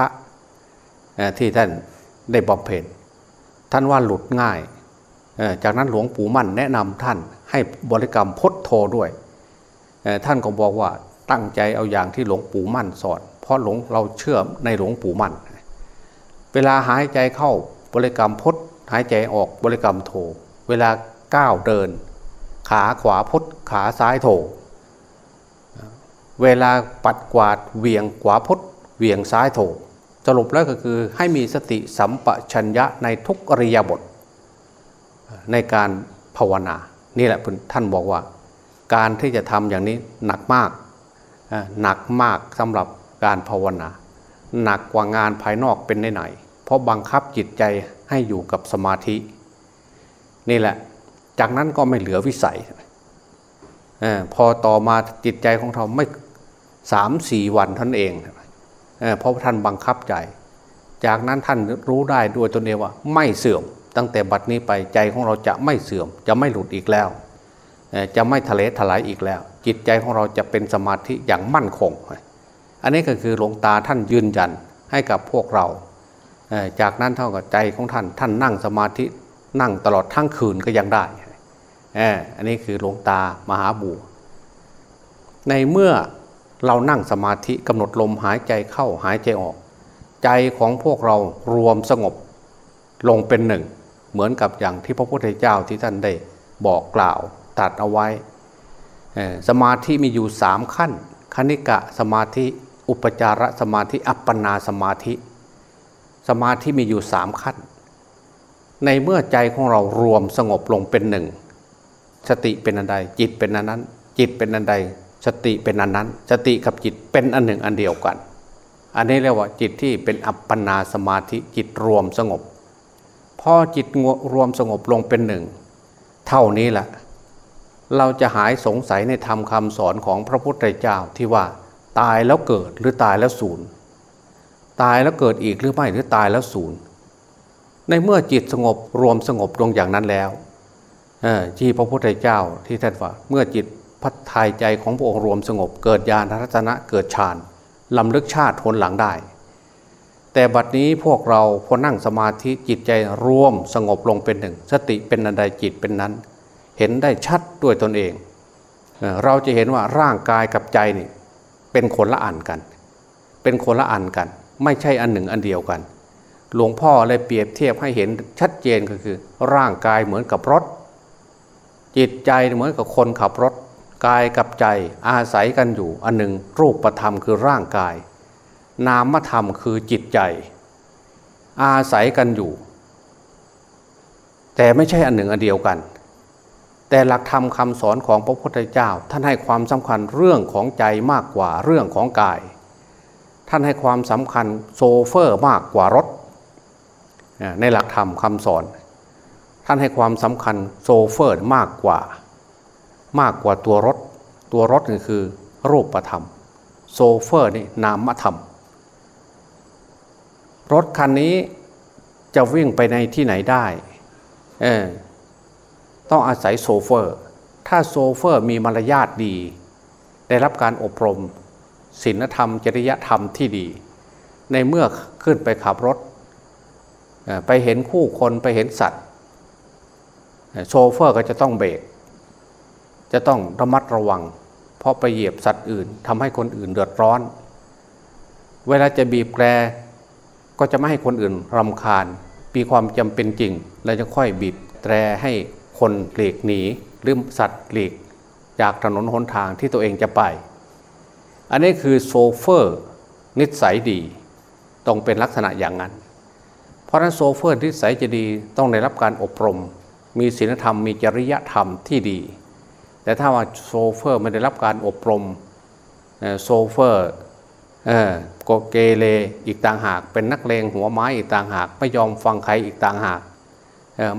ที่ท่านได้บำเพ็ญท่านว่าหลุดง่าย จากนั้นหลวงปู่มั่นแนะนำท่านให้บริกรรมพดโทด้วย ท่านก็บอกว่าตั้งใจเอาอย่างที่หลวงปู่มั่นสอนเพราะหลวงเราเชื่อในหลวงปู่มั่น เวลาหายใจเข้า บริกรรมพดหายใจออกบริกรรมโถ เวลาก้าวเดิน ขาขวาพดขาซ้ายโถ เวลาปัดกวาดเวียงขวาพดเวียงซ้ายโถ สรุปแล้วก็คือให้มีสติสัมปชัญญะในทุกอริยบท ในการภาวนา นี่แหละท่านบอกว่า การที่จะทำอย่างนี้หนักมากหนักมากสำหรับการภาวนา หนักกว่างานภายนอกเป็นไหน เพราะบังคับจิตใจให้อยู่กับสมาธิ นี่แหละ จากนั้นก็ไม่เหลือวิสัยอพอต่อมาจิตใจของเราไม่สามสี่วันท่านเองเเพราะท่านบังคับใจ จากนั้นท่านรู้ได้ด้วยตนเองว่า ไม่เสื่อม ตั้งแต่บัดนี้ไปใจของเราจะไม่เสื่อม จะไม่หลุดอีกแล้วจะไม่ทะเลถลายอีกแล้ว จิตใจของเราจะเป็นสมาธิอย่างมั่นคง อันนี้ก็คือหลวงตาท่านยืนยันให้กับพวกเรา จากนั้นเท่ากับใจของท่านท่านนั่งสมาธินั่งตลอดทั้งคืนก็ยังได้อันนี้คือหลวงตามหาบูในเมื่อเรานั่งสมาธิกำหนดลมหายใจเข้าหายใจออก ใจของพวกเรารวมสงบลงเป็นหนึ่ง เหมือนกับอย่างที่พระพุทธเจ้าที่ท่านได้บอกกล่าวตัดเอาไว้ สมาธิมีอยู่สามขั้น คณิกะสมาธิ อุปจารสมาธิ อัปปนาสมาธิ สมาธิมีอยู่สามขั้น ในเมื่อใจของเรารวมสงบลงเป็นหนึ่ง สติเป็นอันใด จิตเป็นอันนั้น จิตเป็นอันใด สติเป็นอันนั้น สติกับจิตเป็นอันหนึ่งอันเดียวกัน อันนี้เรียกว่าจิตที่เป็นอัปปนาสมาธิจิตรวมสงบ พอจิตรวมสงบลงเป็นหนึ่ง เท่านี้แหละเราจะหายสงสัยในธรรมคำสอนของพระพุทธเจ้าที่ว่าตายแล้วเกิดหรือตายแล้วสูญ ตายแล้วเกิดอีกหรือไม่หรือตายแล้วศูนย์ในเมื่อจิตสงบรวมสงบลงอย่างนั้นแล้วที่พระพุทธเจ้าที่ท่านว่า เมื่อจิตพัฒทายใจของพระองค์รวมสงบ เกิดญาณรัตนะเกิดฌานลำลึกชาติทนหลังได้ แต่บัดนี้พวกเราพอนั่งสมาธิจิตใจรวมสงบลงเป็นหนึ่ง สติเป็นนันใดจิตเป็นนั้น เห็นได้ชัดด้วยตนเอง เราจะเห็นว่าร่างกายกับใจนี่เป็นคนละอันกัน เป็นคนละอันกัน ไม่ใช่อันหนึ่งอันเดียวกัน หลวงพ่อเลยเปรียบเทียบให้เห็นชัดเจนก็คือ ร่างกายเหมือนกับรถ จิตใจเหมือนกับคนขับรถ กายกับใจอาศัยกันอยู่ อันหนึ่งรูปธรรมคือร่างกาย นามธรรมคือจิตใจ อาศัยกันอยู่ แต่ไม่ใช่อันหนึ่งอันเดียวกัน แต่หลักธรรมคำสอนของพระพุทธเจ้าท่านให้ความสำคัญเรื่องของใจมากกว่าเรื่องของกาย ท่านให้ความสำคัญโซเฟอร์มากกว่ารถ ในหลักธรรมคำสอน ท่านให้ความสำคัญโซเฟอร์มากกว่า มากกว่าตัวรถ ตัวรถนี่คือรูปธรรม โซเฟอร์นี่นามธรรม รถคันนี้จะวิ่งไปในที่ไหนได้ต้องอาศัยโซเฟอร์ ถ้าโซเฟอร์มีมารยาทดี ได้รับการอบรม ศีลธรรม จริยธรรมที่ดี ในเมื่อขึ้นไปขับรถ ไปเห็นคู่คนไปเห็นสัตว์โซเฟอร์ก็จะต้องเบรกจะต้องระมัดระวัง เพราะไปเหยียบสัตว์อื่นทำให้คนอื่นเดือดร้อน เวลาจะบีบแตรก็จะไม่ให้คนอื่นรำคาญมีความจำเป็นจริงเราจะค่อยบีบแตรให้คนหลีกหนีหรือสัตว์หลีก จากถนนหนทางที่ตัวเองจะไป อันนี้คือโซเฟอร์นิสัยดีต้องเป็นลักษณะอย่างนั้น เพราะนั้นโซเฟอร์นิสัยจะดีต้องได้รับการอบรม มีศีลธรรมมีจริยธรรมที่ดี แต่ถ้าว่าโซเฟอร์ไม่ได้รับการอบรมโซเฟอร์ก็เกเรอีกต่างหาก เป็นนักเลงหัวไม้อีกต่างหาก ไม่ยอมฟังใครอีกต่างหาก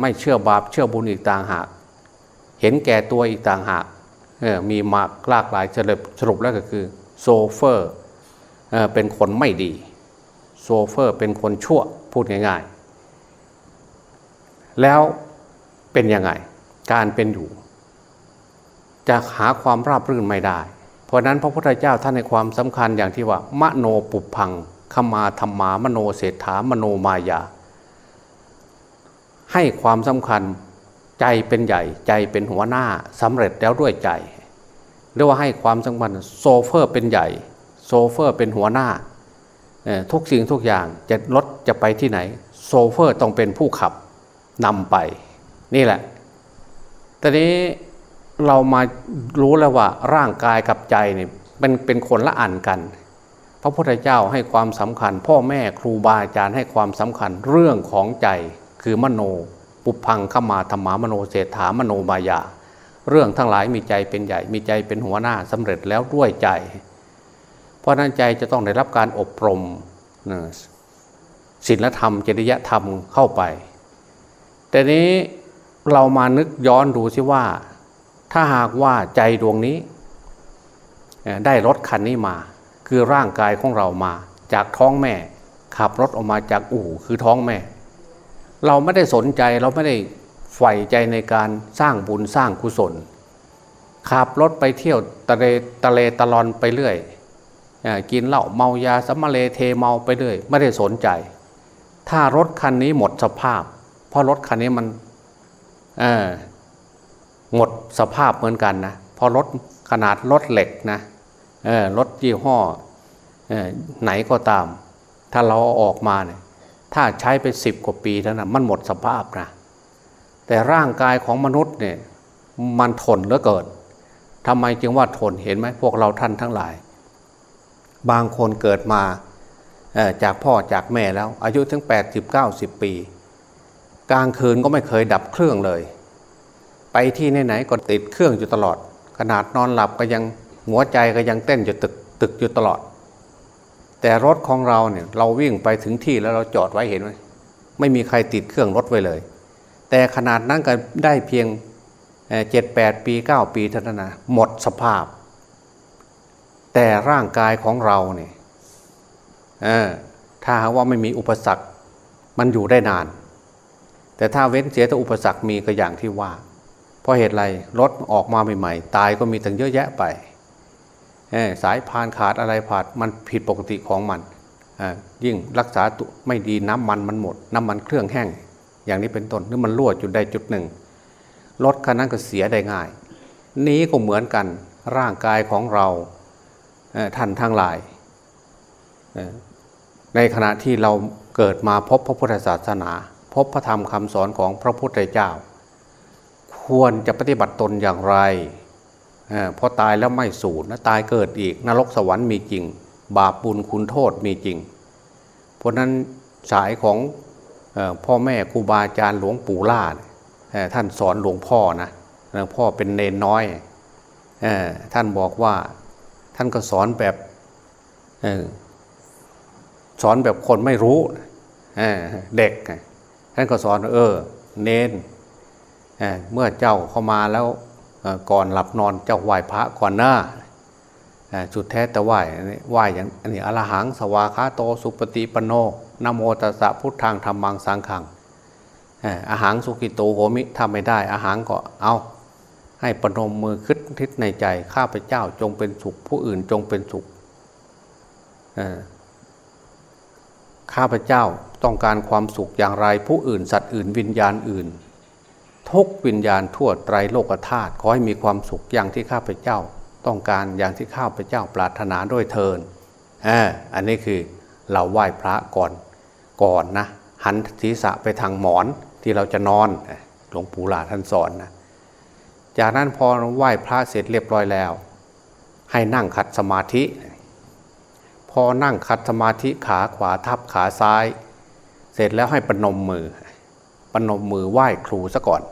ไม่เชื่อบาปเชื่อบุญอีกต่างหาก เห็นแก่ตัวอีกต่างหากมีมากลากหลายเฉลบสรุปแล้วก็คือ โซเฟอร์เป็นคนไม่ดี โซเฟอร์เป็นคนชั่วพูดง่าย ๆ แล้วเป็นยังไง การเป็นอยู่ จะหาความราบรื่นไม่ได้ เพราะนั้นพระพุทธเจ้าท่านในความสำคัญอย่างที่ว่า มโนปุพังขมาธรรมามโนเศรษฐามโนมายา ให้ความสำคัญใจเป็นใหญ่ใจเป็นหัวหน้าสำเร็จแล้วด้วยใจ เรียกว่าให้ความสำคัญโซเฟอร์เป็นใหญ่ โซเฟอร์เป็นหัวหน้า ทุกสิ่งทุกอย่างจะรถจะไปที่ไหน โซเฟอร์ต้องเป็นผู้ขับนำไป นี่แหละตอนนี้เรามารู้แล้วว่าร่างกายกับใจเนี่ยเป็นเป็นคนละอันกัน พระพุทธเจ้าให้ความสำคัญ พ่อแม่ครูบาอาจารย์ให้ความสำคัญเรื่องของใจคือมโน ปุพังขมาธรรมามโนเศรษฐามโนมายา เรื่องทั้งหลายมีใจเป็นใหญ่ มีใจเป็นหัวหน้าสำเร็จแล้วด้วยใจ เพราะนั้นใจจะต้องได้รับการอบรมศีลธรรมจริยธรรมเข้าไป แต่นี้เรามานึกย้อนดูสิว่า ถ้าหากว่าใจดวงนี้ ได้รถคันนี้มา คือร่างกายของเรามาจากท้องแม่ ขับรถออกมาจากอู่คือท้องแม่ เราไม่ได้สนใจเราไม่ได้ ใฝ่ใจในการสร้างบุญสร้างกุศลขับรถไปเที่ยวตะเลตะเลตะลอนไปเรื่อยกินเหล้าเมายาสมเลเทเมาไปเรื่อยไม่ได้สนใจ ถ้ารถคันนี้หมดสภาพ เพราะรถคันนี้มันหมดสภาพเหมือนกันนะพอรถขนาดรถเหล็กนะรถยี่ห้อไหนก็ตาม ถ้าเราออกมาเนี่ยถ้าใช้ไปสิบกว่าปีแล้วนะมันหมดสภาพนะ แต่ร่างกายของมนุษย์เนี่ยมันทนเหลือเกินทำไมจึงว่าทนเห็นไหมพวกเราท่านทั้งหลาย บางคนเกิดมาจากพ่อจากแม่แล้ว อายุถึง 80-90 ปี กลางคืนก็ไม่เคยดับเครื่องเลย ไปที่ไหนๆก็ติดเครื่องอยู่ตลอด ขนาดนอนหลับก็ยังหัวใจก็ยังเต้นอยู่ตึกตึกอยู่ตลอด แต่รถของเราเนี่ยเราวิ่งไปถึงที่แล้วเราจอดไว้เห็นไหมไม่มีใครติดเครื่องรถไว้เลย แต่ขนาดนั้นก็ได้เพียงเจ็ดแปดปีเก้าปีเท่านั้นนะหมดสภาพ แต่ร่างกายของเราเนี่ยถ้าว่าไม่มีอุปสรรคมันอยู่ได้นาน แต่ถ้าเว้นเสียแต่อุปสรรคมีก็อย่างที่ว่า เพราะเหตุไรรถออกมาใหม่ๆ ตายก็มีตั้งเยอะแยะไปสายพานขาดอะไรขาดมันผิดปกติของมันยิ่งรักษาไม่ดีน้ำมันมันหมด น้ำมันเครื่องแห้ง อย่างนี้เป็นต้นหรือมันรั่วจุดใดจุดหนึ่งรถคันนั้นก็เสียได้ง่าย นี้ก็เหมือนกันร่างกายของเราท่านทั้งหลาย ในขณะที่เราเกิดมาพบพระพุทธศาสนา พบพระธรรมคำสอนของพระพุทธเจ้า ควรจะปฏิบัติตนอย่างไรเพอตายแล้วไม่สูญนะตายเกิดอีก นรกสวรรค์มีจริง บาปบุญคุณโทษมีจริง เพราะนั้นสายของ พ่อแม่ครูบาอาจารย์หลวงปู่ล่าท่านสอนหลวงพ่อนะหลวงพ่อเป็นเนนน้อยท่านบอกว่าท่านก็สอนแบบสอนแบบคนไม่รู้เด็กท่านก็สอนเออ เนนเมื่อเจ้าเข้ามาแล้วก่อนหลับนอนเจ้าไหว้พระก่อนหน้า จุดแท้แต่ไหว้ไหวอย่างอันนี้อรหังสวาคาโตสุปฏิปโนนโมตัสสะพุทธังธรรมังสังขังอาหารสุกิโตโหมิทำไม่ได้ อาหารก็เอาให้ปนมมือคิดทิศในใจ ข้าพเจ้าจงเป็นสุข ผู้อื่นจงเป็นสุขข้าพเจ้าต้องการความสุขอย่างไร ผู้อื่นสัตว์อื่นวิญญาณอื่น ทุกวิญญาณทั่วไตรโลกธาตุขอให้มีความสุขอย่างที่ข้าพเจ้า ต้องการอย่างที่ข้าพเจ้าปรารถนาด้วยเทินอันนี้คือเราไหว้พระก่อนก่อนนะหันศีรษะไปทางหมอนที่เราจะนอนหลวงปู่หลาท่านสอนนะจากนั้นพอไหว้พระเสร็จเรียบร้อยแล้ว ให้นั่งขัดสมาธิ พอนั่งขัดสมาธิขาขวาทับขาซ้าย เสร็จแล้วให้ปนมมือปนมมือไหว้ครูซะก่อน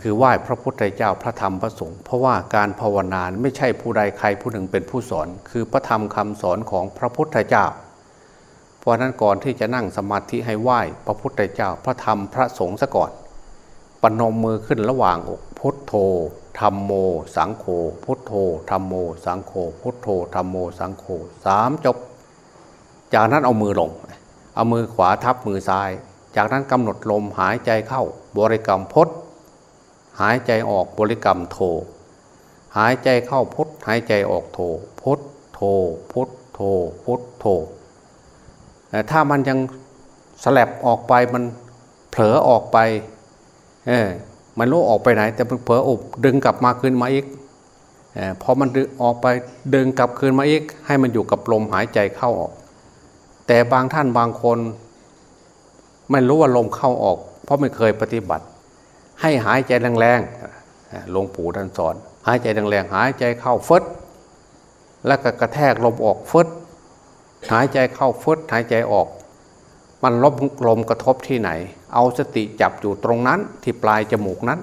คือไหว้พระพุทธเจ้าพระธรรมพระสงฆ์เพราะว่าการภาวนาไม่ใช่ผู้ใดใครผู้หนึ่งเป็นผู้สอน คือพระธรรมคำสอนของพระพุทธเจ้า เพราะนั้นก่อนที่จะนั่งสมาธิให้ไหว้พระพุทธเจ้าพระธรรมพระสงฆ์ซะก่อนปนมมือขึ้นระหว่างอกพุทโธธรรมโม สังโฆพุทโธธรรมโม สังโฆพุทโธธรรมโม สังโฆสามจบ จากนั้นเอามือลง เอามือขวาทับมือซ้าย จากนั้นกำหนดลมหายใจเข้าบริกรรมพด หายใจออกบริกรรมโท หายใจเข้าพุทหายใจออกโทพุทโทพุทโทพุทโทถ้ามันยังสลับออกไปมันเผลอออกไปเออมันรู้ออกไปไหน แต่เผลออบดึงกลับมาคืนมาอีกอพอมันออกไปดึงกลับคืนมาอีก ให้มันอยู่กับลมหายใจเข้าออก แต่บางท่านบางคน ไม่รู้ว่าลมเข้าออก เพราะไม่เคยปฏิบัติ ให้หายใจแรงๆหลวงปู่ท่านสอน หายใจแรงๆหายใจเข้าฟดแล้วก็กระแทกลมออกฟดหายใจเข้าฟดหายใจออก มันลมลมกระทบที่ไหน เอาสติจับอยู่ตรงนั้นที่ปลายจมูกนั้น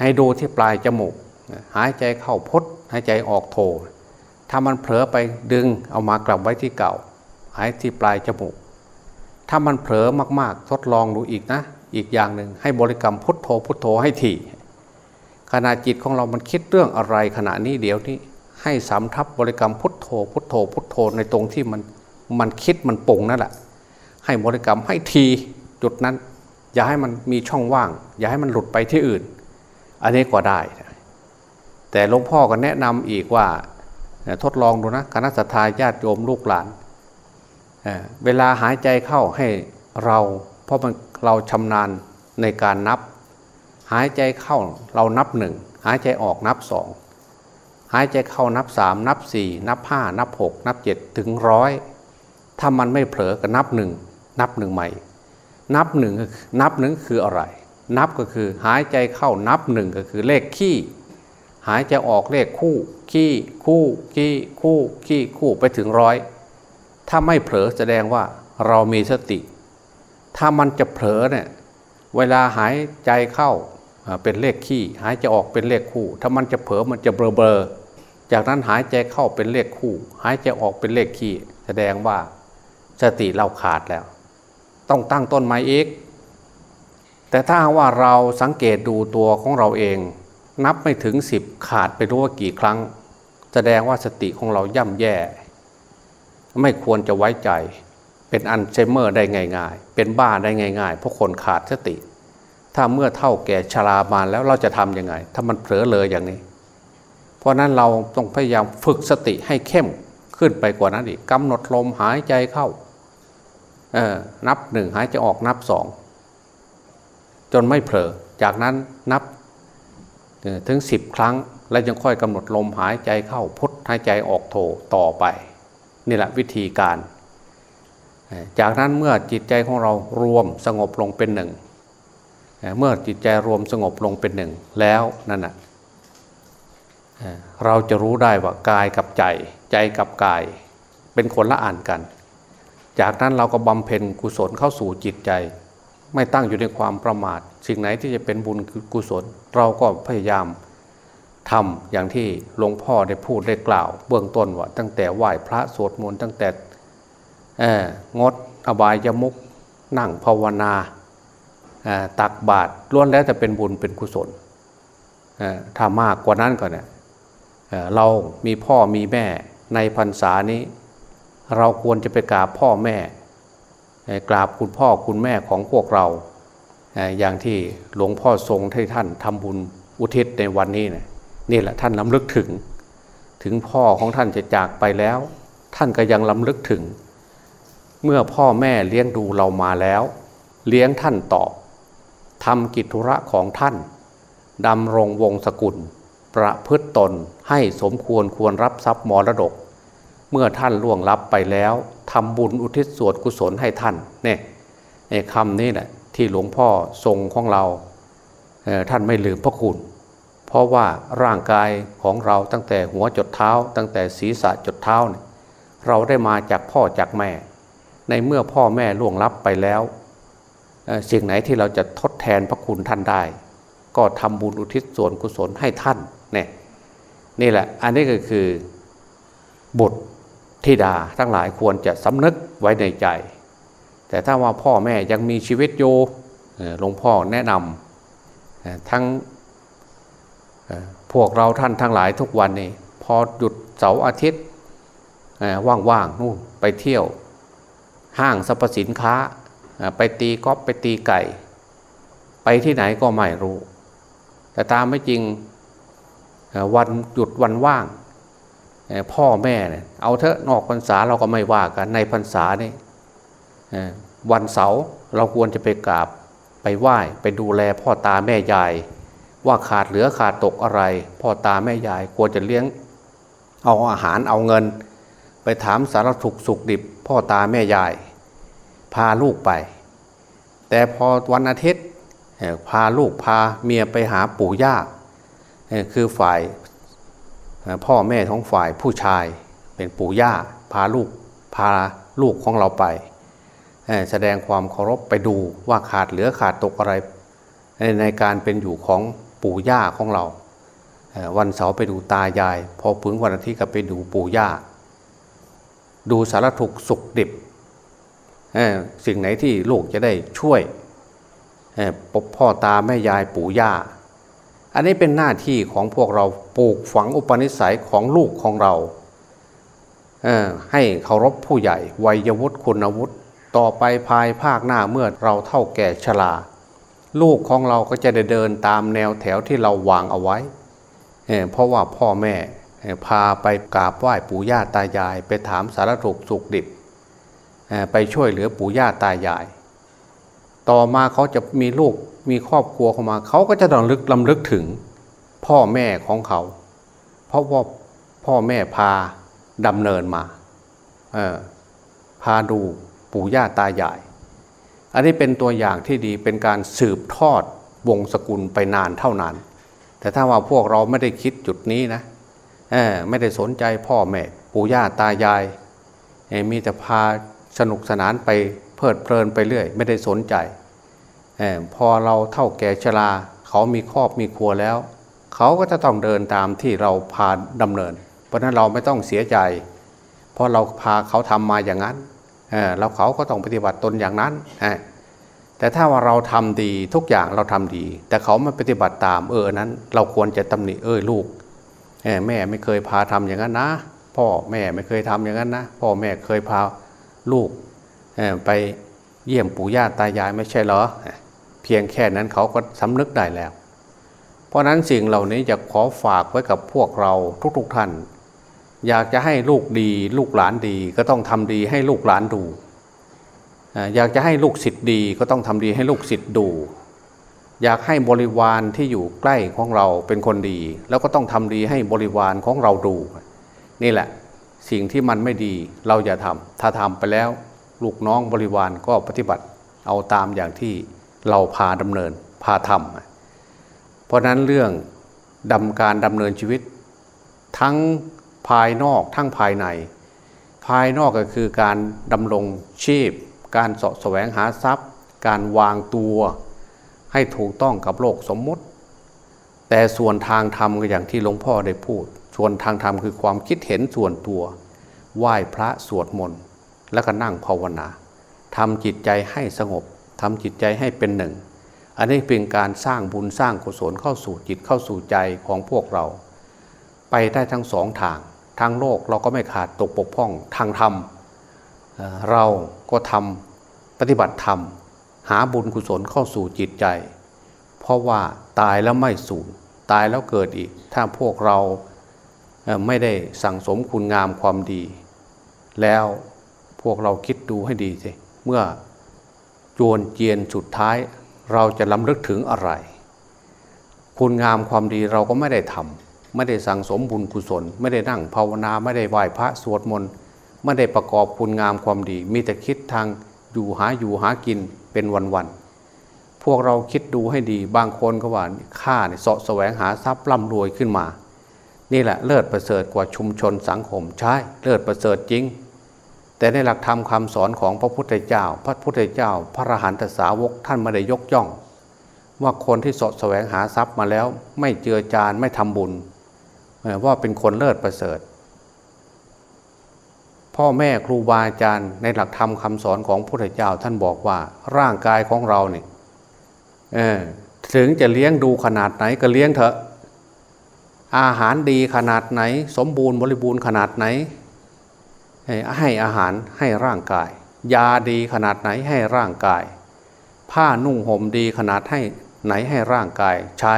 ให้ดูที่ปลายจมูก หายใจเข้าพดหายใจออกโท ถ้ามันเผลอไปดึงเอามากลับไว้ที่เก่า หายที่ปลายจมูก ถ้ามันเผลอมากๆ ทดลองดูอีกนะ อีกอย่างหนึ่งให้บริกรรมพุทโธพุทโธให้ถี่ขณะจิตของเรามันคิดเรื่องอะไรขณะนี้เดี๋ยวนี้ให้สำทับบริกรรมพุทโธพุทโธพุทโธในตรงที่มันมันคิดมันปุ่งนั่นแหละให้บริกรรมให้ทีจุดนั้น อย่าให้มันมีช่องว่าง อย่าให้มันหลุดไปที่อื่น อันนี้ก็ได้ แต่หลวงพ่อก็แนะนำอีกว่าทดลองดูนะคณะสัตยาญาติโยมลูกหลานเวลาหายใจเข้าให้เราเพราะมัน เราชำนาญในการนับ หายใจเข้าเรานับหนึ่งหายใจออกนับสองหายใจเข้านับสามนับสี่นับห้านับหกนับเจ็ดถึงร้อยถ้ามันไม่เผลอก็นับหนึ่งนับหนึ่งใหม่ นับหนึ่งนับหนึ่งคืออะไร นับก็คือหายใจเข้านับหนึ่งก็คือเลขขี้ หายใจออกเลขคู่ขี้คู่ขี้คู่ขี้คู่ไปถึงร้อยถ้าไม่เผลอแสดงว่าเรามีสติ ถ้ามันจะเผลอเนี่ยเวลาหายใจเข้าเป็นเลขขี้ หายใจออกเป็นเลขคู่ ถ้ามันจะเผลอมันจะเบลอเบลอจากนั้นหายใจเข้าเป็นเลขคู่ หายใจออกเป็นเลขขี้ แสดงว่าสติเราขาดแล้ว ต้องตั้งต้นไม้เอกแต่ถ้าว่าเราสังเกตดูตัวของเราเอง นับไม่ถึงสิบขาดไปรู้ว่ากี่ครั้ง แสดงว่าสติของเราย่ำแย่ ไม่ควรจะไว้ใจ เป็นอัลไซเมอร์ได้ง่าย ๆ เป็นบ้าได้ง่าย ๆ เพราะคนขาดสติ ถ้าเมื่อเท่าแก่ชรามาแล้วเราจะทำยังไง ถ้ามันเผลอเลยอย่างนี้ เพราะนั้นเราต้องพยายามฝึกสติให้เข้มขึ้นไปกว่านั้นอีกกำหนดลมหายใจเข้าเออนับหนึ่งหายใจออกนับสองจนไม่เผลอ จากนั้นนับถึงสิบครั้ง แล้วยังค่อยกำหนดลมหายใจเข้าพุทหายใจออกโทต่อไป นี่แหละวิธีการ จากนั้นเมื่อจิตใจของเรารวมสงบลงเป็นหนึ่ง เมื่อจิตใจรวมสงบลงเป็นหนึ่งแล้วนั่นนะเราจะรู้ได้ว่ากายกับใจใจกับกายเป็นคนละอ่านกัน จากนั้นเราก็บำเพ็ญกุศลเข้าสู่จิตใจ ไม่ตั้งอยู่ในความประมาท สิ่งไหนที่จะเป็นบุญกุศล เราก็พยายามทำอย่างที่หลวงพ่อได้พูดได้กล่าว เบื้องต้นว่าตั้งแต่ไหว้พระสวดมนต์ตั้งแต่ งดอบายยมุกนั่งภาวนาตักบาตรล้วนแล้วแต่เป็นบุญเป็นกุศลถ้ามากกว่านั้นก็เนี่ยเรามีพ่อมีแม่ในพรรษานี้ เราควรจะไปกราบพ่อแม่กราบคุณพ่อคุณแม่ของพวกเรา อย่างที่หลวงพ่อทรงให้ท่านทำบุญอุทิศในวันนี้นะนี่แหละท่านล้ำลึกถึง ถึงพ่อของท่านจะจากไปแล้ว ท่านก็ยังล้ำลึกถึง เมื่อพ่อแม่เลี้ยงดูเรามาแล้ว เลี้ยงท่านต่อทำกิจธุระของท่านดำรงวงศกุล ประพฤตตนให้สมควรควรรับทรัพย์มรดก เมื่อท่านล่วงลับไปแล้วทำบุญอุทิศส่วนกุศลให้ท่านเนี่ยในคำนี้แหละที่หลวงพ่อทรงของเราท่านไม่ลืมพระคุณ เพราะว่าร่างกายของเราตั้งแต่หัวจดเท้า ตั้งแต่ศีรษะจดเท้าเนี่ยเราได้มาจากพ่อจากแม่ ในเมื่อพ่อแม่ล่วงลับไปแล้วสิ่งไหนที่เราจะทดแทนพระคุณท่านได้ ก็ทำบุญอุทิศส่วนกุศลให้ท่านเนี่ยนี่แหละอันนี้ก็คือบุตรธิดาทั้งหลายควรจะสำนึกไว้ในใจ แต่ถ้าว่าพ่อแม่ยังมีชีวิตอยู่หลวงพ่อแนะนำทั้งพวกเราท่านทั้งหลายทุกวันนี้พอหยุดเสาร์อาทิตย์ว่างๆนู่นไปเที่ยว ห้างสรรพสินค้า ไปตีก๊อฟไปตีไก่ ไปที่ไหนก็ไม่รู้ แต่ตามไม่จริงวันหยุดวันว่าง พ่อแม่เนี่ยเอาเถอะนอกพรรษาเราก็ไม่ว่ากันในพรรษานี่วันเสาร์เราควรจะไปกราบไปไหว้ไปดูแลพ่อตาแม่ยาย ว่าขาดเหลือขาดตกอะไร พ่อตาแม่ยายควรจะเลี้ยงเอาอาหารเอาเงิน ไปถามสารถุกสุขดิบ พ่อตาแม่ยาย พาลูกไป แต่พอวันอาทิตย์พาลูกพาเมียไปหาปู่ย่าคือฝ่ายพ่อแม่ของฝ่ายผู้ชายเป็นปู่ย่าพาลูกพาลูกของเราไป แสดงความเคารพไปดูว่าขาดเหลือขาดตกอะไร ในการเป็นอยู่ของปู่ย่าของเรา วันเสาร์ไปดูตายาย พอพึงวันอาทิตย์ก็ไปดูปู่ย่า ดูสารถุกสุกดิบ สิ่งไหนที่ลูกจะได้ช่วยพ่อตาแม่ยายปู่ย่า อันนี้เป็นหน้าที่ของพวกเราปลูกฝังอุปนิสัยของลูกของเราให้เคารพผู้ใหญ่วัยวุฒิคุณวุฒิต่อไปภายภาคหน้าเมื่อเราเท่าแก่ชราลูกของเราก็จะได้เดินตามแนวแถวที่เราวางเอาไว้ เพราะว่าพ่อแม่พาไปกราบไหว้ปู่ย่าตายาย ไปถามสารถุกสุขดิบ ไปช่วยเหลือปู่ย่าตายาย ต่อมาเขาจะมีลูกมีครอบครัวเข้ามา เขาก็จะต้องลึกลำลึกถึงพ่อแม่ของเขา เพราะว่าพ่อแม่พาดำเนินมาพาดูปู่ย่าตายาย อันนี้เป็นตัวอย่างที่ดีเป็นการสืบทอดวงศกุลไปนานเท่านั้น แต่ถ้าว่าพวกเราไม่ได้คิดจุดนี้นะไม่ได้สนใจพ่อแม่ปู่ย่าตายายมีแต่พา สนุกสนานไปเพลิดเพลินไปเรื่อย ไม่ได้สนใจพอเราเท่าแก่ชรา เขามีครอบมีครัวแล้ว เขาก็จะต้องเดินตามที่เราพาดำเนิน เพราะนั้นเราไม่ต้องเสียใจ เพราะเราพาเขาทำมาอย่างนั้นเราเขาก็ต้องปฏิบัติตนอย่างนั้น แต่ถ้าว่าเราทำดีทุกอย่างเราทำดี แต่เขาไม่ปฏิบัติตามเออนั้น เราควรจะตำหนิเออลูกแม่ไม่เคยพาทำอย่างนั้นนะพพ่อแม่ไม่เคยทำอย่างนั้นนะ พ่อแม่เคยพา ลูกไปเยี่ยมปู่ย่าตายายไม่ใช่เหรอ เพียงแค่นั้นเขาก็สำนึกได้แล้ว เพราะนั้นสิ่งเหล่านี้จะขอฝากไว้กับพวกเราทุกๆทท่าน อยากจะให้ลูกดีลูกหลานดีก็ต้องทำดีให้ลูกหลานดู อยากจะให้ลูกศิษย์ดีก็ต้องทำดีให้ลูกศิษย์ดู อยากให้บริวารที่อยู่ใกล้ของเราเป็นคนดี แล้วก็ต้องทำดีให้บริวารของเราดู นี่แหละ สิ่งที่มันไม่ดีเราอย่าทำถ้าทำไปแล้วลูกน้องบริวารก็ปฏิบัติเอาตามอย่างที่เราพาดำเนินพาทำเพราะนั้นเรื่องดำการดำเนินชีวิต ทั้งภายนอกทั้งภายใน ภายนอกก็คือการดำรงชีพ การสะแสวงหาทรัพย์ การวางตัว ให้ถูกต้องกับโลกสมมุติ แต่ส่วนทางธรรมก็อย่างที่หลวงพ่อได้พูด ส่วนทางธรรมคือความคิดเห็นส่วนตัว ไหว้พระสวดมนต์แล้วก็นั่งภาวนาทำจิตใจให้สงบทำจิตใจให้เป็นหนึ่ง อันนี้เป็นการสร้างบุญสร้างกุศลเข้าสู่จิตเข้าสู่ใจของพวกเรา ไปได้ทั้งสองทาง ทางโลกเราก็ไม่ขาดตกปกพ่องทางธรรมเราก็ทำปฏิบัติธรรม หาบุญกุศลเข้าสู่จิตใจ เพราะว่าตายแล้วไม่สูญตายแล้วเกิดอีก ถ้าพวกเรา ไม่ได้สั่งสมคุณงามความดี แล้วพวกเราคิดดูให้ดีสิเมื่อจวนเจียนสุดท้าย เราจะล้ำลึกถึงอะไร คุณงามความดีเราก็ไม่ได้ทำไม่ได้สั่งสมบุญกุศล ไม่ได้นั่งภาวนาไม่ได้ไหว้พระสวดมนต์ไม่ได้ประกอบคุณงามความดี มีแต่คิดทางอยู่หาอยู่หากินเป็นวันๆพวกเราคิดดูให้ดีบางคนก็ว่าข้าเนี่ยเสาะแสวงหาทรัพย์ร่ำรวยขึ้นมา นี่แหละเลิศประเสริฐกว่าชุมชนสังคมใช่เลิศประเสริฐจริง แต่ในหลักธรรมคาสอนของพระพุทธเจ้า พระพุทธเจ้า พระอรหันตสาวกท่านไม่ได้ยกย่อง ว่าคนที่สดแสวงหาทรัพย์มาแล้ว ไม่เจือจานไม่ทำบุญ ว่าเป็นคนเลิศประเสริฐ พ่อแม่ครูบาอาจารย์ในหลักธรรมคาสอนของพระพุทธเจ้าท่านบอกว่าร่างกายของเราเนี่ยถึงจะเลี้ยงดูขนาดไหนก็เลี้ยงเถอะ อาหารดีขนาดไหน สมบูรณ์บริบูรณ์ขนาดไหน ให้อาหารให้ร่างกาย ยาดีขนาดไหนให้ร่างกาย ผ้านุ่งห่มดีขนาดให้ไหนให้ร่างกายใช้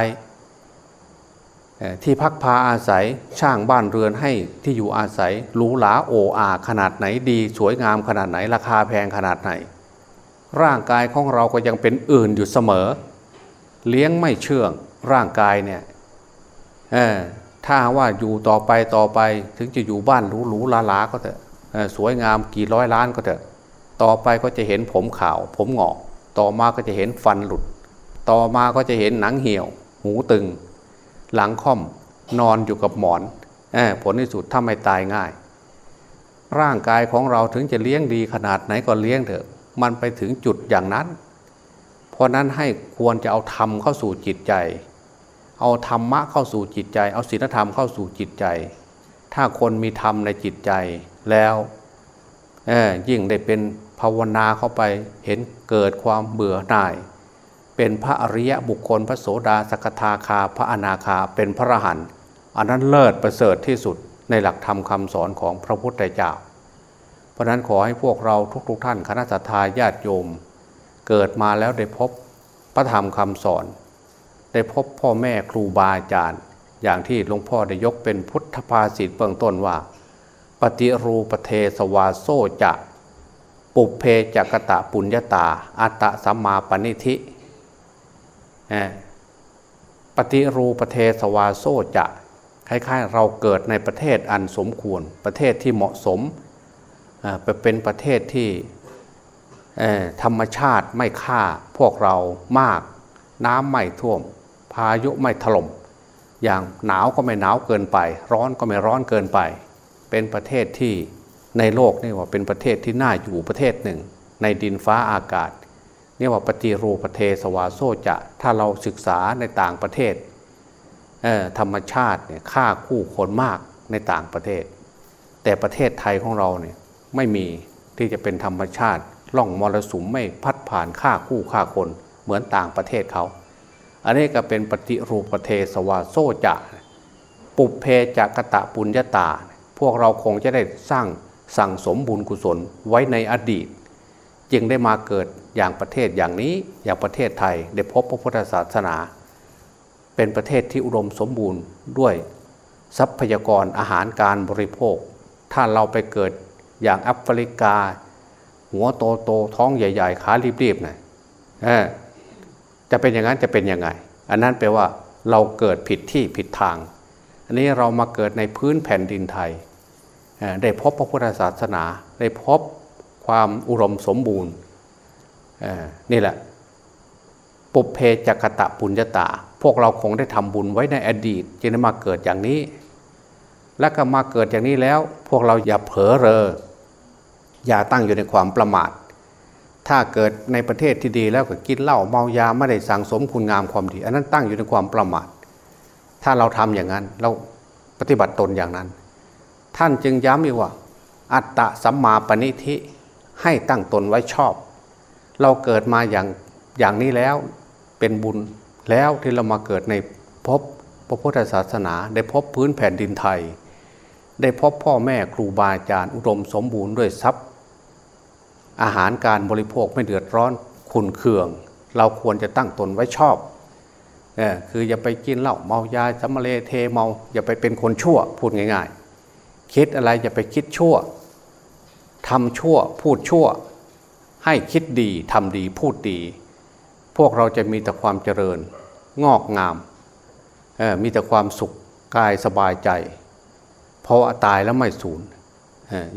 ที่พักพาอาศัยช่างบ้านเรือนให้ที่อยู่อาศัยหรูหราโออาขนาดไหนดีสวยงามขนาดไหนราคาแพงขนาดไหน ร่างกายของเราก็ยังเป็นอื่นอยู่เสมอ เลี้ยงไม่เชื่องร่างกายเนี่ย ถ้าว่าอยู่ต่อไปต่อไปถึงจะอยู่บ้านหรูหรูลาลาก็เถอะสวยงามกี่ร้อยล้านก็เถอะ ต่อไปก็จะเห็นผมขาว ผมหงอก ต่อมาก็จะเห็นฟันหลุด ต่อมาก็จะเห็นหนังเหี่ยว หูตึง หลังค่อมนอนอยู่กับหมอนอผลที่สุดถ้าไม่ตายง่าย ร่างกายของเราถึงจะเลี้ยงดีขนาดไหนก็เลี้ยงเถอะ มันไปถึงจุดอย่างนั้น เพราะนั้นให้ควรจะเอาธรรมเข้าสู่จิตใจ เอาธรรมะเข้าสู่จิตใจ เอาศีลธรรมเข้าสู่จิตใจ ถ้าคนมีธรรมในจิตใจแล้วยิ่งได้เป็นภาวนาเข้าไปเห็นเกิดความเบื่อหน่าย เป็นพระอริยะบุคคลพระโสดาสกทาคา พระอนาคาเป็นพระอรหันต์อันนั้นเลิศประเสริฐที่สุดในหลักธรรมคำสอนของพระพุทธเจ้า เพราะนั้นขอให้พวกเราทุกๆทท่านคณะสัตยาญาติโยม เกิดมาแล้วได้พบพระธรรมคำสอน ได้พบพ่อแม่ครูบาอาจารย์ อย่างที่หลวงพ่อได้ยกเป็นพุทธภาษิตเบื้องต้นว่า ปฏิรูปเทสวาโซจะปุเพจักตะปุญญาตา อัตตะสัมมาปณิธิปฏิรูปเทสวาโซจะคล้ายๆ เราเกิดในประเทศอันสมควร ประเทศที่เหมาะสมไปเป็นประเทศที่ธรรมชาติไม่ฆ่าพวกเรามาก น้ำไม่ท่วมายุไม่ถล่มอย่างหนาวก็ไม่หนาวเกินไป ร้อนก็ไม่ร้อนเกินไป เป็นประเทศที่ในโลกนี่ว่าเป็นประเทศที่น่าอยู่ประเทศหนึ่ง ในดินฟ้าอากาศนี่ว่าปฏิรูประเทศวาโซจะ ถ้าเราศึกษาในต่างประเทศธรรมชาติเนี่ยฆ่าคู่คนมากในต่างประเทศ แต่ประเทศไทยของเราเนี่ยไม่มีที่จะเป็นธรรมชาติล่องมรสุมไม่พัดผ่านฆ่าคู่ฆ่าคนเหมือนต่างประเทศเขา อันนี้ก็เป็นปฏิรูปรเทศวาโซจะปุเพจักตะปุญญาตา พวกเราคงจะได้สร้างสั่งสมบุญกุศลไว้ในอดีต จึงได้มาเกิดอย่างประเทศอย่างนี้อย่างประเทศไทยได้พบพระพุทธศาสนา เป็นประเทศที่อุดมสมบูรณ์ด้วยทรัพยากรอาหารการบริโภค ถ้าเราไปเกิดอย่างแอฟริกา หัวโตโตท้องใหญ่ ๆ ขารีบๆนะ่ะ จะเป็นอย่างนั้นจะเป็นยังไง อันนั้นแปลว่าเราเกิดผิดที่ผิดทาง อันนี้เรามาเกิดในพื้นแผ่นดินไทย ได้พบพระพุทธศาสนา ได้พบความอุดมสมบูรณ์นี่แหละ ปุเพจักตะปุญญาตา พวกเราคงได้ทำบุญไว้ในอดีตจึงได้มาเกิดอย่างนี้ และก็มาเกิดอย่างนี้แล้ว พวกเราอย่าเผลอเรอ อย่าตั้งอยู่ในความประมาท ถ้าเกิดในประเทศที่ดีแล้วก็กินเหล้าเมายาไม่ได้สั่งสมคุณงามความดี อันนั้นตั้งอยู่ในความประมาท ถ้าเราทำอย่างนั้นเราปฏิบัติตนอย่างนั้น ท่านจึงย้ำอีกว่า อัตตะสัมมาปณิธิให้ตั้งตนไว้ชอบ เราเกิดมาอย่างอย่างนี้แล้วเป็นบุญแล้วที่เรามาเกิดในพบพระพุทธศาสนา ได้พบพื้นแผ่นดินไทย ได้พบพ่อแม่ครูบาอาจารย์อุดมสมบูรณ์ด้วยทรัพย์ อาหารการบริโภคไม่เดือดร้อนขุนเคือง เราควรจะตั้งตนไว้ชอบเนี่ยคืออย่าไปกินเหล้าเมายาสมเลเทเมา อย่าไปเป็นคนชั่ว พูดง่าย ๆ คิดอะไรอย่าไปคิดชั่วทำชั่วพูดชั่ว ให้คิดดีทำดีพูดดี พวกเราจะมีแต่ความเจริญ งอกงามมีแต่ความสุขกายสบายใจ เพราะตายแล้วไม่สูญ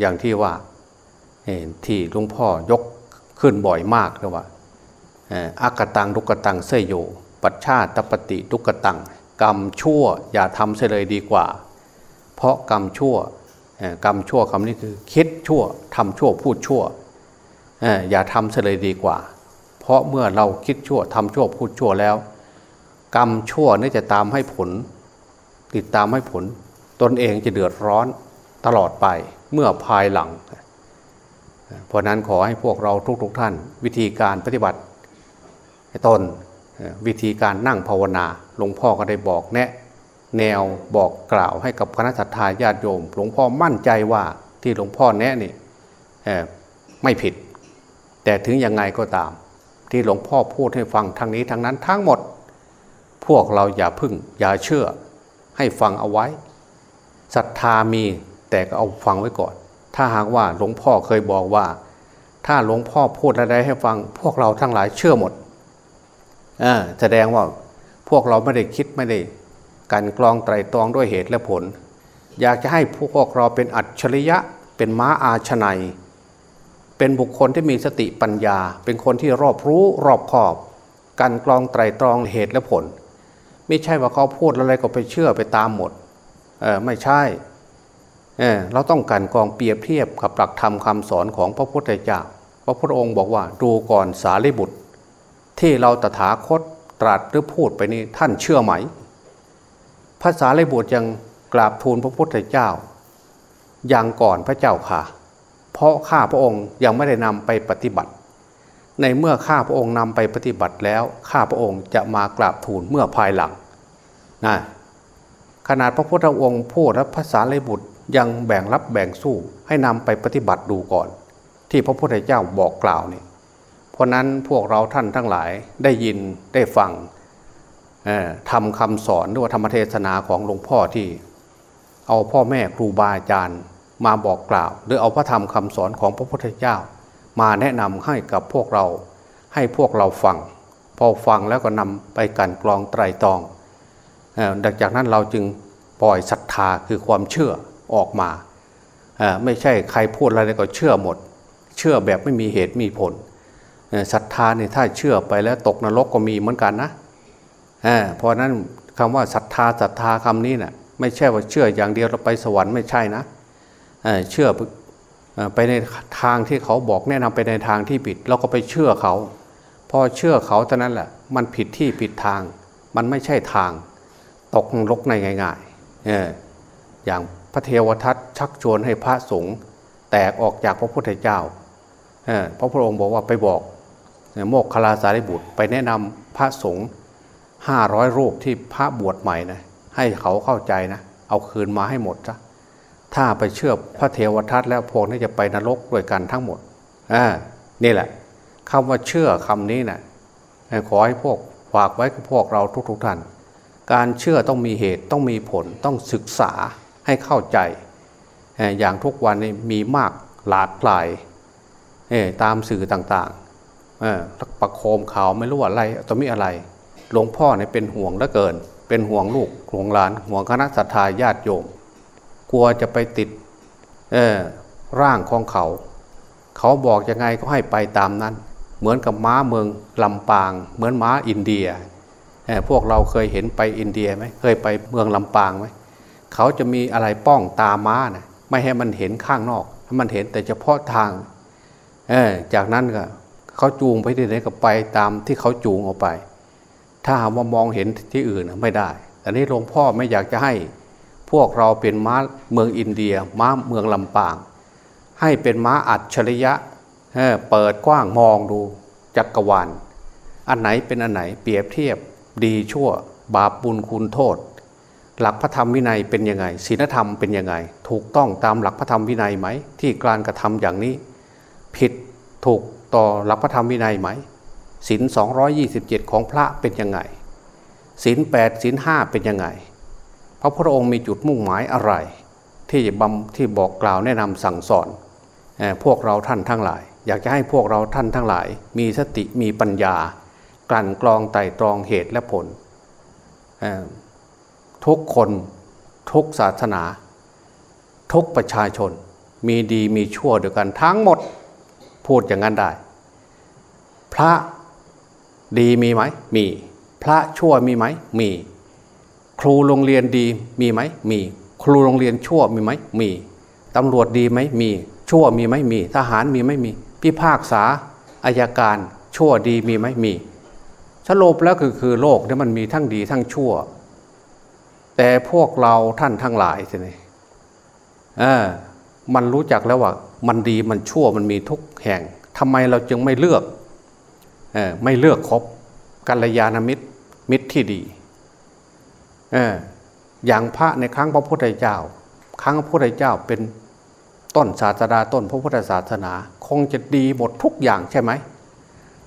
อย่างที่ว่า ที่หลวงพ่อยกขึ้นบ่อยมากเลยว่าอากตังทุกตังเสยโย ปัชชาตปฏิทุกตัง กรรมชั่วอย่าทำเสียเลยดีกว่า เพราะกรรมชั่วกรรมชั่วคำนี้คือคิดชั่วทำชั่วพูดชั่วอย่าทำเสียเลยดีกว่า เพราะเมื่อเราคิดชั่วทำชั่วพูดชั่วแล้ว กรรมชั่วนี่จะตามให้ผล ติดตามให้ผล ตนเองจะเดือดร้อนตลอดไปเมื่อภายหลัง เพราะนั้นขอให้พวกเราทุกๆทท่าน วิธีการปฏิบัติตนวิธีการนั่งภาวนาหลวงพ่อก็ได้บอกแนะ แนวบอกกล่าวให้กับคณะสัตยาญาติโยม หลวงพ่อมั่นใจว่าที่หลวงพ่อแนะนี่ไม่ผิด แต่ถึงยังไงก็ตาม ที่หลวงพ่อพูดให้ฟังทางนี้ทางนั้นทั้งหมด พวกเราอย่าพึ่งอย่าเชื่อให้ฟังเอาไว้ศรัทธามีแต่ก็เอาฟังไว้ก่อน ถ้าหากว่าหลวงพ่อเคยบอกว่า ถ้าหลวงพ่อพูดอะไรให้ฟัง พวกเราทั้งหลายเชื่อหมดแสดงว่าพวกเราไม่ได้คิดไม่ได้การกรองไตรตรองด้วยเหตุและผล อยากจะให้พวกเราเป็นอัจฉริยะ เป็นม้าอาชนัย เป็นบุคคลที่มีสติปัญญา เป็นคนที่รอบรู้รอบขอบ การกรองไตรตรองเหตุและผล ไม่ใช่ว่าเขาพูดอะไรก็ไปเชื่อไปตามหมด เออไม่ใช่ เเราต้องการกองเปรียบเทียบกับหลักธรรมคาสอนของพระพุทธเจ้าพระพุทธองค์บอกว่าดูก่อนสารีบุตร ที่เราตถาคตตรัสหรือพูดไปนี้ท่านเชื่อไหมภาษาเลบุตรยังกราบทูลพระพุทธเจ้าอย่างก่อนพระเจ้าค่ะ เพราะข้าพระองค์ยังไม่ได้นำไปปฏิบัติ ในเมื่อข้าพระองค์นำไปปฏิบัติแล้วข้าพระองค์จะมากราบทูลเมื่อภายหลังนะขนาดพระพุทธองค์พูดและภาษาเลบุตร ยังแบ่งรับแบ่งสู้ให้นำไปปฏิบัติดูก่อน ที่พระพุทธเจ้าบอกกล่าวนี่เพราะนั้นพวกเราท่านทั้งหลายได้ยินได้ฟังทำคำสอนหรือว่าธรรมเทศนาของหลวงพ่อที่ เอาพ่อแม่ครูบาอาจารย์มาบอกกล่าว หรือเอาพระธรรมคำสอนของพระพุทธเจ้า มาแนะนำให้กับพวกเรา ให้พวกเราฟังพอฟังแล้วก็นำไปกันกรองไตรตองดังจากนั้นเราจึงปล่อยศรัทธาคือความเชื่อ ออกมา ไม่ใช่ใครพูดอะไรก็เชื่อหมด เชื่อแบบไม่มีเหตุมีผลศรัทธาเนี่ยถ้าเชื่อไปแล้วตกนรกก็มีเหมือนกันนะเพราะนั้นคำว่าศรัทธาศรัทธาคำนี้นะ่ะไม่ใช่ว่าเชื่ออย่างเดียวเราไปสวรรค์ไม่ใช่นะเชื่อไปในทางที่เขาบอกแนะนำไปในทางที่ผิด เราก็ไปเชื่อเขา พอเชื่อเขาเท่านั้นแหละมันผิดที่ผิดทาง มันไม่ใช่ทาง ตกลกในง่ายๆอย่าง พระเทวทัตชักชวนให้พระสงฆ์แตกออกจากพระพุทธเจ้าพระพุทธองค์บอกว่าไปบอกโมกขลาสารีบุตร ไปแนะนำพระสงฆ์ห้าร้อยรูปที่พระบวชใหม่นะให้เขาเข้าใจนะ เอาคืนมาให้หมดจ้ะถ้าไปเชื่อพระเทวทัตแล้วพวกนี้จะไปนรกด้วยกันทั้งหมดอ่านี่แหละคำว่าเชื่อคำนี้นะ่ะขอให้พวกฝากไว้กับพวกเราทุกๆท่าน การเชื่อต้องมีเหตุต้องมีผลต้องศึกษา ให้เข้าใจ อย่างทุกวันนี้มีมากหลากหลายตามสื่อต่างๆประโคมข่าวไม่รู้ว่าอะไรต้องมีอะไร หลวงพ่อเนี่ยเป็นห่วงเหลือเกิน เป็นห่วงลูกห่วงหลาน ห่วงคณะสัตยาญาติโยม กลัวจะไปติดร่างของเขา เขาบอกยังไงก็ให้ไปตามนั้น เหมือนกับม้าเมืองลำปาง เหมือนม้าอินเดียพวกเราเคยเห็นไปอินเดียไหมเคยไปเมืองลำปางไหม เขาจะมีอะไรป้องตาม้านะไม่ให้มันเห็นข้างนอกให้มันเห็นแต่เฉพาะทางเออจากนั้นก็เขาจูงไปที่ไหนก็ไปตามที่เขาจูงออกไป ถ้าหากว่ามองเห็นที่อื่นไม่ได้แต่นี้หลวงพ่อไม่อยากจะให้พวกเราเป็นม้าเมืองอินเดีย ม้าเมืองลำปาง ให้เป็นม้าอัจฉริยะเเปิดกว้างมองดูจักรวาลอันไหนเป็นอันไหนเปรียบเทียบดีชั่ว บาปบุญคุณโทษ หลักพระธรรมวินัยเป็นยังไงศีลธรรมเป็นยังไง ถูกต้องตามหลักพระธรรมวินัยไหม ที่การกระทำอย่างนี้ ผิดถูกต่อหลักพระธรรมวินัยไหมศีล227 ของพระเป็นยังไงศีลแปดศีลห้าเป็นยังไง พระพุทธองค์มีจุดมุ่งหมายอะไร ที่บำที่บอกกล่าวแนะนำสั่งสอนพวกเราท่านทั้งหลาย อยากจะให้พวกเราท่านทั้งหลาย มีสติมีปัญญา กลั่นกรองไต่ตรองเหตุและผล ทุกคนทุกศาสนา ทุกประชาชน มีดีมีชั่วเดียวกันทั้งหมดพูดอย่างนั้นได้ พระดีมีไหมมี พระชั่วมีไหมมี ครูโรงเรียนดีมีไหมมี ครูโรงเรียนชั่วมีไหมมีตำรวจดีไหมมี ชั่วมีไหมมี ทหารมีไหมมี พิพากษาอายการชั่วดีมีไหมมีสรุปแล้วคือคือโลกนี่มันมีทั้งดีทั้งชั่ว แต่พวกเราท่านทั้งหลายสินี่เออมันรู้จักแล้วว่า มันดีมันชั่วมันมีทุกแห่งทำไมเราจึงไม่เลือกอไม่เลือกคบกัลยาณมิตรมิตรที่ดีออย่างพระในครั้งพระพุทธเจ้า ครั้งพระพุทธเจ้าเป็นต้นศาสดาต้นพระพุทธศาสนา คงจะดีหมดทุกอย่างใช่ไหม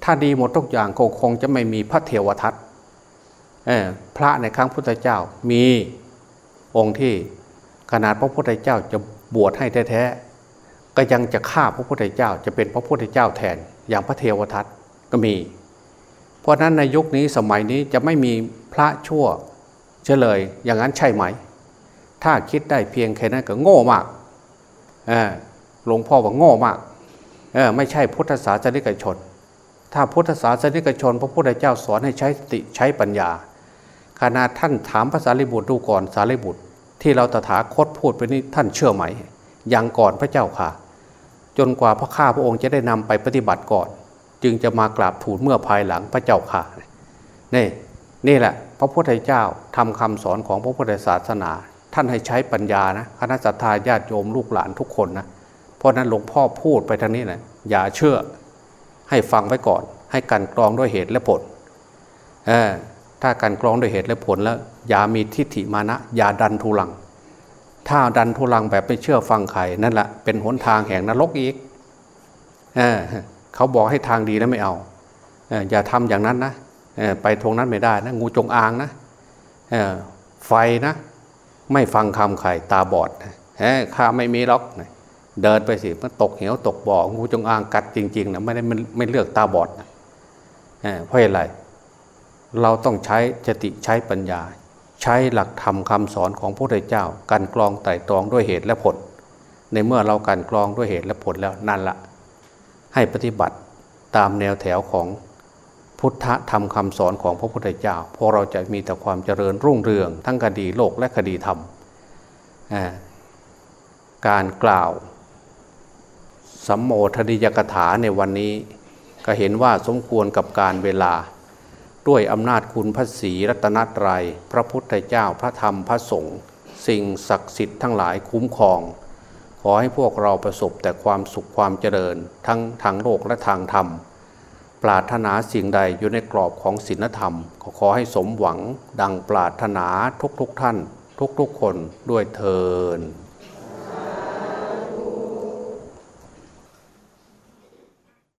ถ้าดีหมดทุกอย่างก็คงจะไม่มีพระเทวทัต พระในครั้งพุทธเจ้ามีองค์ที่ขนาดพระพุทธเจ้าจะบวชให้แท้ๆก็ยังจะฆ่าพระพุทธเจ้า จะเป็นพระพุทธเจ้าแทนอย่างพระเทวทัตก็มี เพราะนั้นในยุคนี้สมัยนี้จะไม่มีพระชั่วเฉลยอย่างนั้นใช่ไหม ถ้าคิดได้เพียงแค่นั้นก็โง่มากหลวงพ่อว่าโง่มากไม่ใช่พุทธศาสนิกชน ถ้าพุทธศาสนิกชน พระพุทธเจ้าสอนให้ใช้สติใช้ปัญญา ขณะท่านถามภาษาลิบุตรดูก่อนสารีบุตร ที่เราตถาคตพูดไปนี้ท่านเชื่อไหมยังก่อนพระเจ้าค่ะ จนกว่าพระข้าพระองค์จะได้นำไปปฏิบัติก่อน จึงจะมากราบทูลเมื่อภายหลังพระเจ้าข่านี่นี่แหละ พระพุทธเจ้าทำคำสอนของพระพุทธศาสนา ท่านให้ใช้ปัญญานะคณะสัตยาญาติโยมลูกหลานทุกคนนะเพราะนั้นหลวงพ่อพูดไปทางนี้นะอย่าเชื่อให้ฟังไว้ก่อน ให้กันกรองด้วยเหตุและผลเออ ถ้าการกรองด้วยเหตุและผลแล้วอย่ามีทิฏฐิมานะ อย่าดันทุลัง ถ้าดันทุลังแบบไม่เชื่อฟังใครนั่นแหละเป็นหนทางแห่งนรกอีกเอเขาบอกให้ทางดีแล้วไม่เอาอย่าทำอย่างนั้นนะไปทงนั้นไม่ได้นะงูจงอางนะไฟนะ ไม่ฟังคำใครตาบอดข้าไม่มีล็อกเดินไปสิมันตกเหวตกบ่องูจงอางกัดจริงๆนะไม่ได้ไม่เลือกตาบอดเพราะอะไรเเราต้องใช้สติใช้ปัญญา ใช้หลักธรรมคาสอนของพระพุทธเจ้าการกรองไต่ตรองด้วยเหตุและผล ในเมื่อเราการกรองด้วยเหตุและผลแล้วนั่นละให้ปฏิบัติตามแนวแถวของพุทธธรรมคำสอนของพระพุทธเจ้าพวกเราจะมีแต่ความเจริญรุ่งเรือง ทั้งคดีโลกและคดีธรรมการกล่าวสัมโมทนิยกถาในวันนี้ก็เห็นว่าสมควรกับการเวลา ด้วยอำนาจคุณพระศรีรัตนตรยัย พระพุทธเจ้าพระธรรมพระสงฆ์สิ่งศักดิ์สิทธิ์ทั้งหลายคุ้มครอง ขอให้พวกเราประสบแต่ความสุขความเจริญ ทั้งทางโลกและทางธรรม ปรารถนาสิ่งใดอยู่ในกรอบของศีลธรรม ขอขอให้สมหวังดังปรารถนาทุกๆทท่าน ทุกๆคนด้วยเทอ